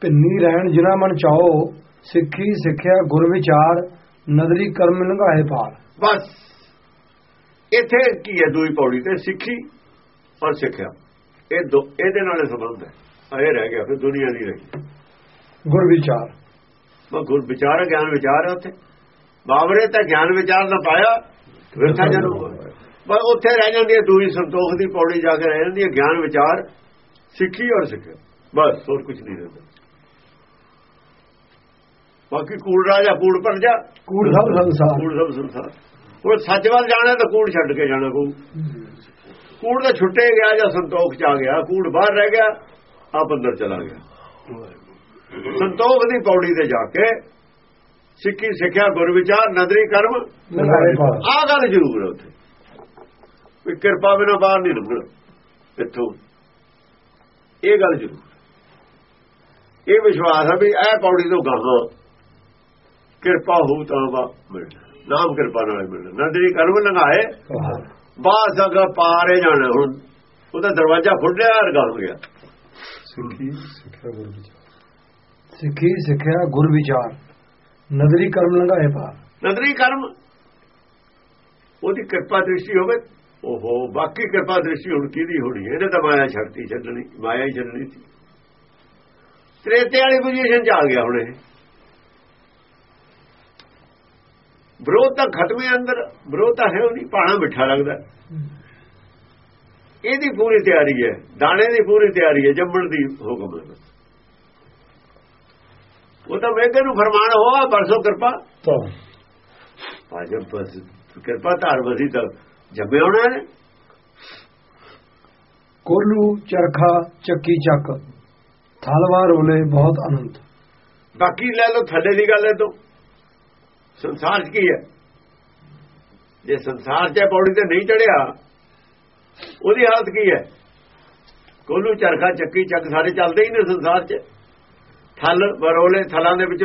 ਪਿੰਨੀ ਰਹਿਣ ਜਿਨ੍ਹਾਂ ਮਨ ਚਾਓ ਸਿੱਖੀ ਸਿੱਖਿਆ ਗੁਰ ਵਿਚਾਰ ਨਦਰੀ ਕਰਮ ਲੰਘਾਏ ਪਾਰ ਬਸ। ਇੱਥੇ ਕੀ ਹੈ ਦੂਈ ਪੌੜੀ ਤੇ? ਸਿੱਖੀ ਔਰ ਸਿੱਖਿਆ। ਇਹ ਦੋ ਇਹਦੇ ਨਾਲ ਸੰਬੰਧ ਹੈ। ਇਹ ਰਹਿ ਗਿਆ ਫਿਰ ਦੁਨੀਆ ਦੀ ਰਹੀ ਗੁਰ ਵਿਚਾਰ। ਮੈਂ ਗੁਰ ਵਿਚਾਰ ਗਿਆਨ ਵਿਚਾਰ ਹੈ ਉੱਥੇ। ਬਾਬਰੇ ਤਾਂ ਗਿਆਨ ਵਿਚਾਰ ਨਾ ਪਾਇਆ ਵਿਰਥਾ ਜਨਮ। ਬਸ ਉੱਥੇ ਰਹਿ ਜਾਂਦੀ ਹੈ ਦੂਈ ਸੰਤੋਖ ਦੀ ਪੌੜੀ ਜਾ ਕੇ ਰਹਿ ਜਾਂਦੀ ਹੈ ਗਿਆਨ ਵਿਚਾਰ ਸਿੱਖੀ ਔਰ ਸਿੱਖਿਆ। ਬਸ ਹੋਰ ਕੁਝ ਨਹੀਂ ਰਹਿੰਦਾ। ਬਾਕੀ ਕੂੜ ਰਾਜਾ ਕੂੜ ਪਰ ਜਾ। ਕੂੜ ਸਭ ਸੰਸਾਰ। ਕੂੜ ਸਭ ਸੰਸਾਰ। ਉਹ ਸੱਚ ਵੱਲ ਜਾਣਾ ਤਾਂ ਕੂੜ ਛੱਡ ਕੇ ਜਾਣਾ ਪਊ। ਕੂੜ ਤਾਂ ਛੁੱਟੇ ਗਿਆ ਜਾਂ ਸੰਤੋਖ ਚ ਆ ਗਿਆ। ਕੂੜ ਬਾਹਰ ਰਹਿ ਗਿਆ ਆਪ ਅੰਦਰ ਚਲਾ ਗਿਆ। ਸੰਤੋਖ ਦੀ ਪੌੜੀ ਤੇ ਜਾ ਕੇ ਸਿੱਖੀ ਸਿੱਖਿਆ ਗੁਰ ਵਿਚਾਰ ਨਦਰੀ ਕਰਮ ਆ ਗੱਲ ਜ਼ਰੂਰ ਹੈ ਉੱਥੇ। ਵੀ ਕਿਰਪਾ ਬਿਨਾ ਬਾਹਰ ਨਹੀਂ ਨਿਕਲਣਾ ਇੱਥੋਂ। ਇਹ ਗੱਲ ਜ਼ਰੂਰ ਇਹ ਵਿਸ਼ਵਾਸ ਹੈ ਵੀ ਇਹ ਪੌੜੀ ਤੋਂ ਗਾਹਾਂ ਕਿਰਪਾ ਹੋਊ ਤਾਂ ਵਾ ਮਿਲਣਾ ਨਾਮ ਕਿਰਪਾ ਨਾਲ ਹੀ ਮਿਲਣਾ ਨਦਰੀ ਕਰਮ ਲੰਘਾਏ ਬਾਸ ਅਗਾ ਪਾਰੇ ਜਾਣਾ ਹੁਣ। ਉਹਦਾ ਦਰਵਾਜ਼ਾ ਖੁੱਲਿਆ ਅਰਗਾ ਹੋ ਗਿਆ ਸਿੱਖੀ ਸਿੱਖਿਆ ਗੁਰ ਵਿਚਾਰ। ਸਿੱਖੀ ਸਿੱਖਿਆ ਗੁਰ ਵਿਚਾਰ। ਨਦਰੀ ਕਰਮ ਲੰਘਾਏ ਪਾਰ ਨਦਰੀ ਕਰਮ। ਉਹਦੀ ਕਿਰਪਾ ਦ੍ਰਿਸ਼ਟੀ ਹੋਵੇ ਓਹੋ ਬਾਕੀ ਕਿਰਪਾ ਦ੍ਰਿਸ਼ਟੀ ਹੁਣ ਕਿਹਦੀ ਹੋਣੀ? ਹੈ? ਇਹਨੇ ਤਾਂ ਮਾਇਆ ਛੱਡਤੀ ਛੱਡਣੀ ਮਾਇਆ ਹੀ ਛੱਡਣੀ ਸੀ। ਤ੍ਰੇਤੇ ਵਾਲੀ ਪੋਜੀਸ਼ਨ ਚ ਆ ਗਿਆ ਹੁਣ ਇਹ। ਵਿਰੋਧ ਤਾਂ ਖਤਮ ਅੰਦਰ ਵਿਰੋਧ ਤਾਂ ਹੈ ਉਹ ਨਹੀਂ ਪਾਣਾ ਮਿੱਠਾ ਲੱਗਦਾ। ਇਹਦੀ ਪੂਰੀ ਤਿਆਰੀ ਹੈ ਦਾਣੇ ਦੀ ਪੂਰੀ ਤਿਆਰੀ ਹੈ ਜੰਮਣ ਦੀ ਹੁਕਮ ਹੈ ਉਹ ਤਾਂ ਵੇਗੇ ਨੂੰ ਫਰਮਾਨ ਹੋਆ ਬਰਸੋ ਕਿਰਪਾ। ਤਾਂ। ਭਾਜਪ ਬਸ ਕਿਰਪਾ ਧਾਰ ਵਸੀ ਤਾਂ ਜੰਮੇ ਹੋਣਾ ਨੇ ਕੋਲੂ ਚਰਖਾ ਚੱਕੀ ਚੱਕ। ਥਲਵਾ ਰੋਲੇ ਬਹੁਤ ਅਨੰਤ ਬਾਕੀ ਲੈ ਲਓ ਥੱਲੇ ਦੀ ਗੱਲ ਹੈ ਤੋਂ। ਸੰਸਾਰ 'ਚ ਕੀ ਹੈ? ਜੇ ਸੰਸਾਰ 'ਚ ਪੌੜੀ ਤੇ ਨਹੀਂ ਚੜਿਆ ਉਹਦੀ ਹਾਲਤ ਕੀ ਹੈ? ਕੋਲੂ ਚਰਖਾ ਚੱਕੀ ਚੱਕ ਸਾਰੇ ਚੱਲਦੇ ਹੀ ਨੇ ਸੰਸਾਰ 'ਚ। ਥਲ ਬਰੋਲੇ ਥਲਾਂ ਦੇ ਵਿੱਚ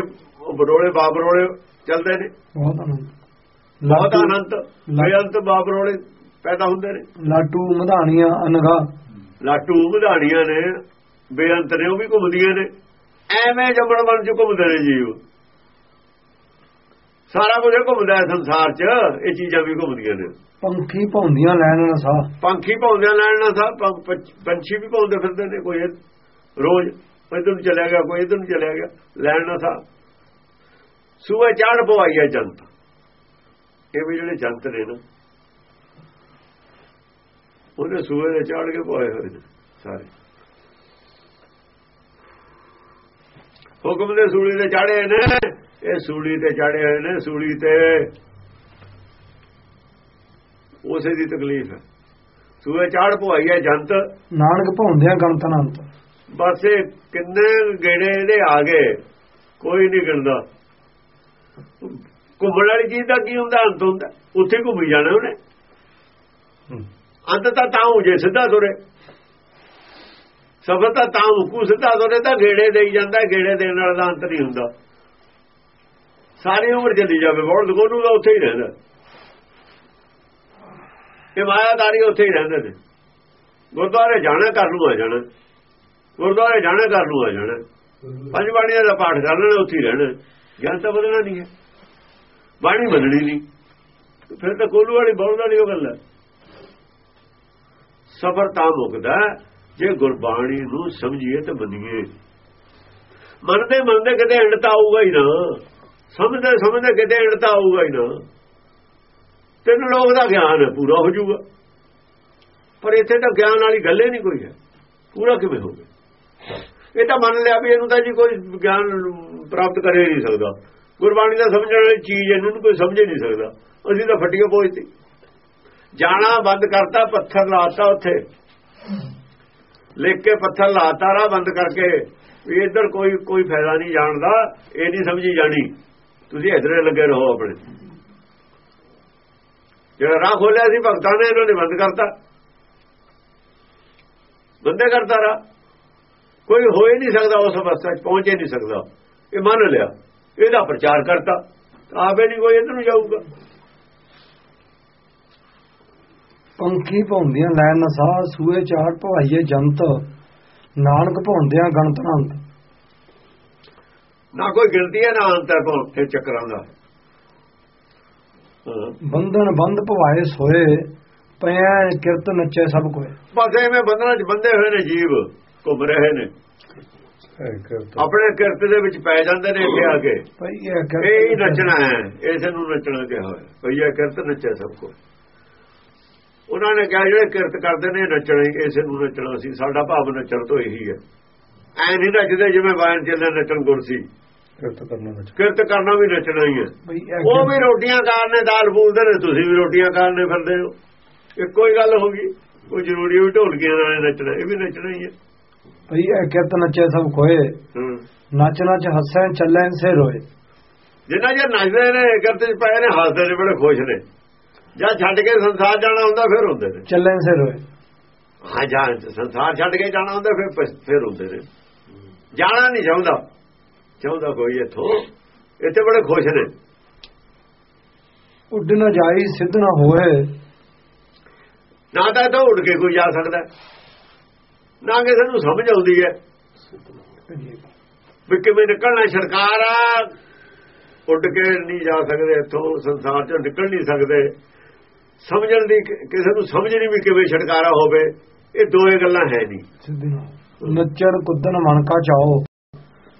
ਬਰੋਲੇ ਬਾਬਰੋਲੇ ਚੱਲਦੇ ਨੇ। ਬਹੁਤ ਅਨੰਤ ਬਹੁਤ ਲਾਟੂ- ਅਨੰਤ ਬੇਅੰਤ ਬਾਬਰੋਲੇ ਪੈਦਾ ਹੁੰਦੇ ਨੇ। ਲਾਟੂ ਮਧਾਣੀਆਂ ਅਨਗਾ ਲਾਟੂ ਵਧਾਣੀਆਂ ਨੇ ਬੇਅੰਤ ਨੇ ਉਹ ਵੀ ਘੁੰਮਦੀਆਂ ਨੇ। ਐਵੇਂ ਜੰਮਣ ਬਣ ਚ ਘੁੰਮਦੇ ਨੇ ਜੀਵ। ਸਾਰਾ ਕੁਝ ਘੁੰਮਦਾ ਹੈ ਸੰਸਾਰ 'ਚ ਇਹ ਚੀਜ਼ਾਂ ਵੀ ਘੁੰਮਦੀਆਂ ਨੇ। ਪੰਖੀ ਭੌਂਦੀਆਂ ਲੈਣ ਨਾ ਸਾਹ। ਪੰਖੀ ਪਾਉਂਦੇ ਲੈਣ ਨਾਲ ਸਾ ਪੰਛੀ ਵੀ ਪਾਉਂਦੇ ਫਿਰਦੇ ਨੇ ਕੋਈ ਰੋਜ਼ ਇਧਰ ਨੂੰ ਚਲਿਆ ਗਿਆ ਕੋਈ ਇਧਰ ਨੂੰ ਚਲਿਆ ਗਿਆ ਲੈਣ ਨਾਲ ਸਾ ਸੂਏ ਚੜ ਪਵਾਈ ਹੈ ਜੰਤ। ਇਹ ਵੀ ਜਿਹੜੇ ਜੰਤ ਨੇ ਨਾ ਉਹਨੇ ਸੂਏ ਦੇ ਚੜ ਕੇ ਪਵਾਏ ਹੋਏ ਨੇ ਸਾਰੇ। ਹੁਕਮ ਦੇ ਸੂਲੀ ਤੇ ਚੜੇ ਨੇ। ਇਹ ਸੂਲੀ ਤੇ ਚੜੇ ਹੋਏ ਨੇ ਸੂਲੀ ਤੇ। ਉਸੇ ਦੀ ਤਕਲੀਫ ਹੈ। ਸੂਏ ਚਾੜ ਪਵਾਈ ਹੈ ਜੰਤ। ਨਾਨਕ ਭੌਂਦਿਆਂ ਗਣਤ ਅਨੰਤ। ਬਸ ਇਹ ਕਿੰਨੇ ਗੇੜੇ ਇਹਦੇ ਆ ਗਏ ਕੋਈ ਨਹੀਂ ਗਿਣਦਾ। ਘੁੰਮਣ ਵਾਲੀ ਚੀਜ਼ ਦਾ ਕੀ ਹੁੰਦਾ ਅੰਤ ਹੁੰਦਾ। ਉੱਥੇ ਘੁੰਮੀ ਜਾਣਾ ਉਹਨੇ। ਅੰਤ ਤਾਂ ਤਾਂ ਹੋ ਜੇ ਸਿੱਧਾ ਤੁਰੇ। ਸਫਰ ਤਾਂ ਤਾਂ ਹੁਕੂ ਸਿੱਧਾ ਤੁਰੇ ਤਾਂ ਗੇੜੇ ਦੇਈ ਜਾਂਦਾ ਗੇੜੇ ਦੇਣ ਵਾਲਾ ਦਾ ਅੰਤ ਨਹੀਂ ਹੁੰਦਾ। ਸਾਰੀ ਉਮਰ ਚੱਲੀ ਜਾਵੇ ਬਹੁਤ ਕੋਨੂ ਦਾ ਉੱਥੇ ਹੀ ਰਹਿੰਦਾ। ਇਹ ਮਾਇਆਦਾਰੀ ਉੱਥੇ ਹੀ ਰਹਿੰਦੇ ਨੇ। ਗੁਰਦੁਆਰੇ ਜਾਣਾ ਕਰ ਲੂ ਆ ਜਾਣਾ। ਗੁਰਦੁਆਰੇ ਜਾਣਾ ਕਰ ਲੂ ਆ ਜਾਣਾ। ਪੰਜ ਬਾਣੀਆਂ ਦਾ ਪਾਠ ਕਰ ਲੈਣਾ, ਉੱਥੇ ਹੀ ਰਹਿਣਾ। ਗਿਆਨ ਤਾਂ ਬਦਲਣਾ ਨਹੀਂ ਹੈ। ਬਾਣੀ ਬਦਲਣੀ ਨਹੀਂ। ਫਿਰ ਤਾਂ ਕੋਲੂ ਵਾਲੀ ਬੋਲਣ ਵਾਲੀ ਉਹ ਗੱਲ ਹੈ। ਸਬਰ ਤਾਂ ਮੁਕਦਾ ਜੇ ਗੁਰਬਾਣੀ ਨੂੰ ਸਮਝੀਏ ਤੇ ਮੰਨੀਏ ਮੰਨਦੇ ਮੰਨਦੇ ਕਿਤੇ ਅੰਡਤਾ ਆਊਗਾ ਹੀ ਨਾ। ਸਮਝਦੇ ਸਮਝਦੇ ਕਿਤੇ ਅੰਡਤਾ ਆਊਗਾ ਹੀ ਨਾ। ਤਿੰਨ ਲੋਕ ਦਾ ਗਿਆਨ ਪੂਰਾ ਹੋ ਜਾਊਗਾ। ਪਰ ਇੱਥੇ ਤਾਂ ਗਿਆਨ ਵਾਲੀ ਗੱਲ ਗੱਲੇ ਨਹੀਂ ਕੋਈ ਹੈ। ਪੂਰਾ ਕਿਵੇਂ ਹੋਵੇ ਇਹ ਤਾਂ ਮੰਨ ਲਿਆ ਵੀ ਇਹਨੂੰ ਤਾਂ ਜੀ ਕੋਈ ਗਿਆਨ ਪ੍ਰਾਪਤ ਕਰੇ ਨਹੀਂ ਸਕਦਾ। ਗੁਰਬਾਣੀ ਦਾ ਸਮਝਣ ਵਾਲੀ ਚੀਜ਼ ਇਹਨੂੰ ਕੋਈ ਸਮਝ ਨਹੀਂ ਸਕਦਾ। ਅਸੀਂ ਤਾਂ ਫੱਟੀਆਂ ਪਹੁੰਚਤੀ ਜਾਣਾ ਬੰਦ ਕਰਤਾ, ਪੱਥਰ ਲਾਤਾ ਉੱਥੇ। ਲਿਖ ਕੇ ਪੱਥਰ ਲਾਤਾ ਰਾ ਬੰਦ ਕਰਕੇ। ਵੀ ਇੱਧਰ ਕੋਈ ਕੋਈ ਫਾਇਦਾ ਨਹੀਂ ਜਾਣਦਾ ਇਹ ਨਹੀਂ ਸਮਝੀ ਜਾਣੀ। ਤੁਸੀਂ ਇਧਰੇ ਲੱਗੇ ਰਹੋ ਆਪਣੇ। ਜਿਹੜਾ ਰਾਹ ਖੋਲਿਆ ਸੀ, ਭਗਤਾਂ ਨੇ ਇਹਨਾਂ ਨੇ ਬੰਦ ਕਰਤਾ। ਬੰਦੇ ਕਰਤਾ ਰਾ ਕੋਈ ਹੋ ਹੀ ਨਹੀਂ ਸਕਦਾ, ਉਸ ਅਵਸਥਾ 'ਚ ਪਹੁੰਚ ਹੀ ਨਹੀਂ ਸਕਦਾ। ਇਹ ਮੰਨ ਲਿਆ। ਇਹਦਾ ਪ੍ਰਚਾਰ ਕਰਤਾ। ਆਪੇ ਨਹੀਂ ਕੋਈ ਇਧਰ ਨੂੰ ਜਾਊਗਾ। ਪੰਖੀ ਭੌਂਦੀਆਂ ਲੈਣ ਨਾ ਸਾਹ ਸੂਏ, ਚਾੜ ਭਵਾਈਏ ਜੰਤ, ਨਾਨਕ ਭੌਂਦਿਆਂ ਗਣਤ ਅਨੰਤ ਨਾ ਕੋਈ ਗਿਣਤੀ ਹੈ ਨਾ ਅੰਤਰ ਤੇ ਚੱਕਰਾਂ ਦਾ ਬੰਧਨ ਬੰਦ ਭਵਾਏ ਸੋਏ ਪਿਆ ਕਿਰਤ ਨੱਚੇ ਸਭ ਕੋਏ। ਬਸ ਐਵੇਂ ਬੰਧਨਾਂ 'ਚ ਬੰਦੇ ਹੋਏ ਨੇ ਜੀਵ ਘੁੰਮ ਰਹੇ ਨੇ। ਆਪਣੇ ਕਿਰਤ ਦੇ ਵਿੱਚ ਪੈ ਜਾਂਦੇ ਨੇ ਇੱਥੇ ਆ ਕੇ। ਇਹ ਇਹ ਹੀ ਨੱਚਣਾ। ਹੈ ਇਸੇ ਨੂੰ ਨੱਚਣਾ ਕਿਹਾ ਹੋਇਆ। ਭਈ ਇਹ ਕਿਰਤ ਨੱਚੇ ਸਭ ਕੋ ਉਹਨਾਂ ਨੇ ਕਿਹਾ ਜਿਹੜੇ ਕਿਰਤ ਕਰਦੇ ਨੇ ਨੱਚਣਾ ਇਸੇ ਨੂੰ ਨੱਚਣਾ ਸੀ। ਸਾਡਾ ਭਾਵ ਨੱਚਣ ਤੋਂ ਇਹੀ ਹੈ। ਐ ਨਹੀਂ ਨੱਚਦੇ ਜਿਵੇਂ ਵਾਇਨ ਚੱਲੇ ਨੱਚਣ ਗੁਰਸੀ ਕਿਰਤ ਕਰਨਾ ਕਿਰਤ ਕਰਨਾ ਵੀ ਨੱਚਣਾ ਹੀ ਹੈ। ਉਹ ਵੀ ਰੋਟੀਆਂ ਖਾਣ ਨੇ ਦਾਲ ਫੂਲਦੇ ਨੇ ਤੁਸੀਂ ਵੀ ਰੋਟੀਆਂ ਖਾਣ ਨੇ ਫਿਰਦੇ ਹੋ। ਇੱਕੋ ਹੀ ਗੱਲ ਹੋ ਗਈ। ਕੋਈ ਜ਼ਰੂਰੀ ਵੀ ਢੋਲਕੀਆਂ ਨਾਲ ਨੱਚਣਾ ਇਹ ਵੀ ਨੱਚਣਾ ਹੀ ਹੈ। ਭਈ ਇਹ ਕਿਰਤ ਨੱਚੇ ਸਭ ਕੋਏ ਨੱਚ ਨੱਚ ਹੱਸੈ ਚੱਲੈ ਸੇ ਰੋਏ। ਜਿੰਨਾ ਜੇ ਨੱਚਦੇ ਨੇ ਕਿਰਤ ਚ ਪਏ ਨੇ ਹੱਸਦੇ ਨੇ ਬੜੇ ਖੁਸ਼ ਨੇ। ਜਾਂ ਛੱਡ ਕੇ ਸੰਸਾਰ ਜਾਣਾ ਹੁੰਦਾ ਫਿਰ ਹੁੰਦੇ ਨੇ। ਚੱਲੈ ਸੇ ਰੋਏ। ਹਾਂ ਜਾਂ ਸੰਸਾਰ ਛੱਡ ਕੇ ਜਾਣਾ ਹੁੰਦਾ ਫਿਰ ਫਿਰ ਹੁੰਦੇ ਨੇ। ਜਾਣਾ ਨਹੀਂ ਚਾਹੁੰਦਾ। ਚਾਹੁੰਦਾ ਕੋਈ ਇੱਥੋਂ? ਇੱਥੇ ਬੜੇ ਖੁਸ਼ ਨੇ। ਉੱਡ ਨਾ ਜਾਈ ਸਿੱਧ ਨਾ ਹੋਏ। ਨਾ ਤਾਂ ਤਾਂ ਉੱਡ ਕੇ ਕੋਈ ਜਾ ਸਕਦਾ। ਨਾ ਕਿਸੇ ਨੂੰ ਸਮਝ ਆਉਂਦੀ ਹੈ। ਵੀ ਕਿਵੇਂ ਨਿਕਲਣਾ ਸਰਕਾਰ ਆ। ਉੱਡ ਕੇ ਨਹੀਂ ਜਾ ਸਕਦੇ ਇੱਥੋਂ ਸੰਸਾਰ ਚੋਂ ਨਿਕਲ ਨਹੀਂ ਸਕਦੇ। ਸਮਝਣ ਦੀ ਕਿਸੇ ਨੂੰ ਸਮਝ ਨਹੀਂ ਵੀ ਕਿਵੇਂ ਛਟਕਾਰਾ ਹੋਵੇ। ਇਹ ਦੋਏ ਗੱਲਾਂ ਹੈ ਨਹੀਂ। ਨੱਚਣ ਕੁੱਦਣ ਮਨ ਕਾ ਚਾਓ।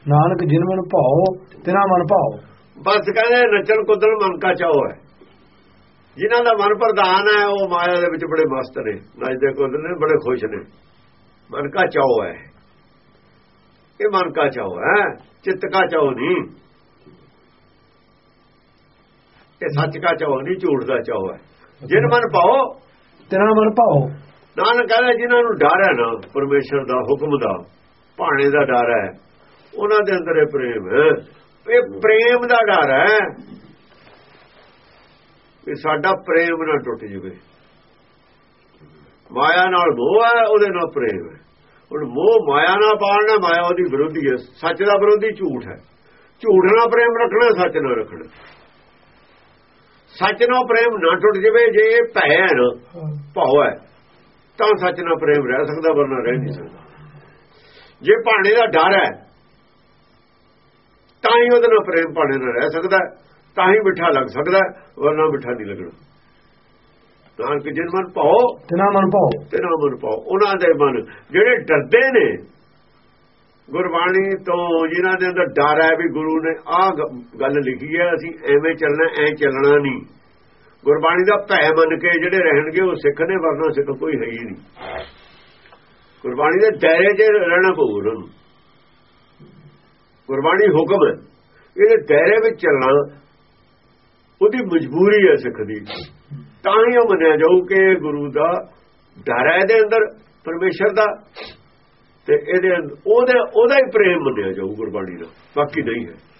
ਨਾਨਕ ਜਿਨ ਮਨ ਭਾਓ ਤਿਨਾ ਮਨ ਭਾਓ। ਬਸ ਕਹਿੰਦੇ ਨੱਚਣ ਕੁੱਦਣ ਮਨ ਕਾ ਚਾਓ ਹੈ। ਜਿਨ੍ਹਾਂ ਦਾ ਮਨ ਪ੍ਰਧਾਨ ਹੈ ਉਹ ਮਾਇਆ ਦੇ ਵਿੱਚ ਬੜੇ ਮਸਤ ਨੇ। ਨੱਚਦੇ ਕੁੱਦਦੇ ਨੇ ਬੜੇ ਖੁਸ਼ ਨੇ। ਮਨ ਕਾ ਚਾਓ ਹੈ। ਇਹ ਮਨ ਕਾ ਚਾਓ ਹੈ ਚਿੱਤ ਕਾ ਚਾਓ ਨਹੀਂ। ਇਹ ਸੱਚ ਕਾ ਚਾਓ ਨਹੀਂ ਝੂਠ ਦਾ ਚਾਓ ਹੈ। ਜਿਨ ਮਨ ਪਾਓ ਤਿਨਾ ਮਨ ਭਾਓ। ਨਾਨਕ ਕਹਿੰਦਾ ਜਿਨ੍ਹਾਂ ਨੂੰ ਡਰ ਹੈ ਨਾ ਪਰਮੇਸ਼ਰ ਦਾ ਹੁਕਮ ਦਾ ਭਾਣੇ ਦਾ ਡਰ ਹੈ। ਉਹਨਾਂ ਦੇ ਅੰਦਰ ਇਹ ਪ੍ਰੇਮ ਹੈ। ਇਹ ਪ੍ਰੇਮ ਦਾ ਡਰ ਹੈ ਕਿ ਸਾਡਾ ਪ੍ਰੇਮ ਨਾ ਟੁੱਟ ਜਵੇ। ਮਾਇਆ ਨਾਲ ਮੋਹ ਹੈ ਉਹਦੇ ਨਾਲ ਪ੍ਰੇਮ ਹੈ। ਹੁਣ ਮੋਹ ਮਾਇਆ ਨਾਲ ਪਾਲਣਾ ਮਾਇਆ ਉਹਦੀ ਵਿਰੋਧੀ ਹੈ। ਸੱਚ ਦਾ ਵਿਰੋਧੀ ਝੂਠ ਹੈ। ਝੂਠ ਨਾਲ ਪ੍ਰੇਮ ਰੱਖਣਾ ਸੱਚ ਨਾਲ ਰੱਖਣਾ। ਸੱਚ ਨਾਲ ਪ੍ਰੇਮ ਨਾ ਟੁੱਟ ਜਵੇ ਜੇ ਇਹ ਭੈ ਹੈ। ਨਾ ਭਾਵ ਹੈ ਤਾਂ ਸੱਚ ਨਾਲ ਪ੍ਰੇਮ ਰਹਿ ਸਕਦਾ ਵਰਨਾ ਰਹਿ ਨਹੀਂ ਸਕਦਾ। ਜੇ ਭਾਣੇ ਦਾ ਡਰ ਹੈ ਤਾਂ ਹੀ ਉਹਦੇ ਨਾਲ ਪ੍ਰੇਮ ਭਾਣੇ ਨਾਲ ਰਹਿ ਸਕਦਾ ਤਾਂ ਹੀ ਮਿੱਠਾ ਲੱਗ ਸਕਦਾ ਵਰਨਾ ਮਿੱਠਾ ਨਹੀਂ ਲੱਗਣਾ। ਨਾਨਕ ਜਿਨ ਮਨ ਪਾਓ ਤਿਨਾ ਮਨ ਪਾਓ ਤੇ ਨਾ ਮਨ ਪਾਓ ਉਹਨਾਂ ਦੇ ਮਨ ਜਿਹੜੇ ਡਰਦੇ ਨੇ ਗੁਰਬਾਣੀ ਤੋਂ ਜਿਨ੍ਹਾਂ ਦੇ ਅੰਦਰ ਡਰ ਹੈ ਵੀ ਗੁਰੂ ਨੇ ਆਹ ਗੱਲ ਲਿਖੀ ਹੈ ਅਸੀਂ ਐਵੇਂ ਚੱਲਣਾ ਐ ਚੱਲਣਾ ਨਹੀਂ। ਗੁਰਬਾਣੀ ਦਾ ਭੈ ਮੰਨ ਕੇ ਜਿਹੜੇ ਰਹਿਣਗੇ ਉਹ ਸਿੱਖ ਨੇ ਵਰਨਾ ਸਿੱਖ ਕੋਈ ਹੈ ਹੀ ਨਹੀਂ। ਗੁਰਬਾਣੀ ਦੇ ਦਾਇਰੇ 'ਚ ਰਹਿਣਾ ਪਊ ਉਹਨਾਂ ਨੂੰ। ਗੁਰਬਾਣੀ ਹੁਕਮ ਹੈ। ਇਹਦੇ ਦਾਇਰੇ ਵਿੱਚ ਚੱਲਣਾ, ਉਹਦੀ ਮਜਬੂਰੀ ਹੈ ਸਿੱਖ ਦੀ। ਤਾਂ ਹੀ ਉਹ ਮੰਨਿਆ ਜਾਊ ਕਿ ਗੁਰੂ ਦਾ ਡਰ ਹੈ ਇਹਦੇ ਅੰਦਰ, ਪਰਮੇਸ਼ਰ ਦਾ। ਤੇ ਇਹਦੇ ਅੰਦਰ- ਉਹਦੇ ਉਹਦਾ ਹੀ ਪ੍ਰੇਮ ਮੰਨਿਆ ਜਾਊ ਗੁਰਬਾਣੀ ਦਾ। ਬਾਕੀ ਨਹੀਂ ਹੈ।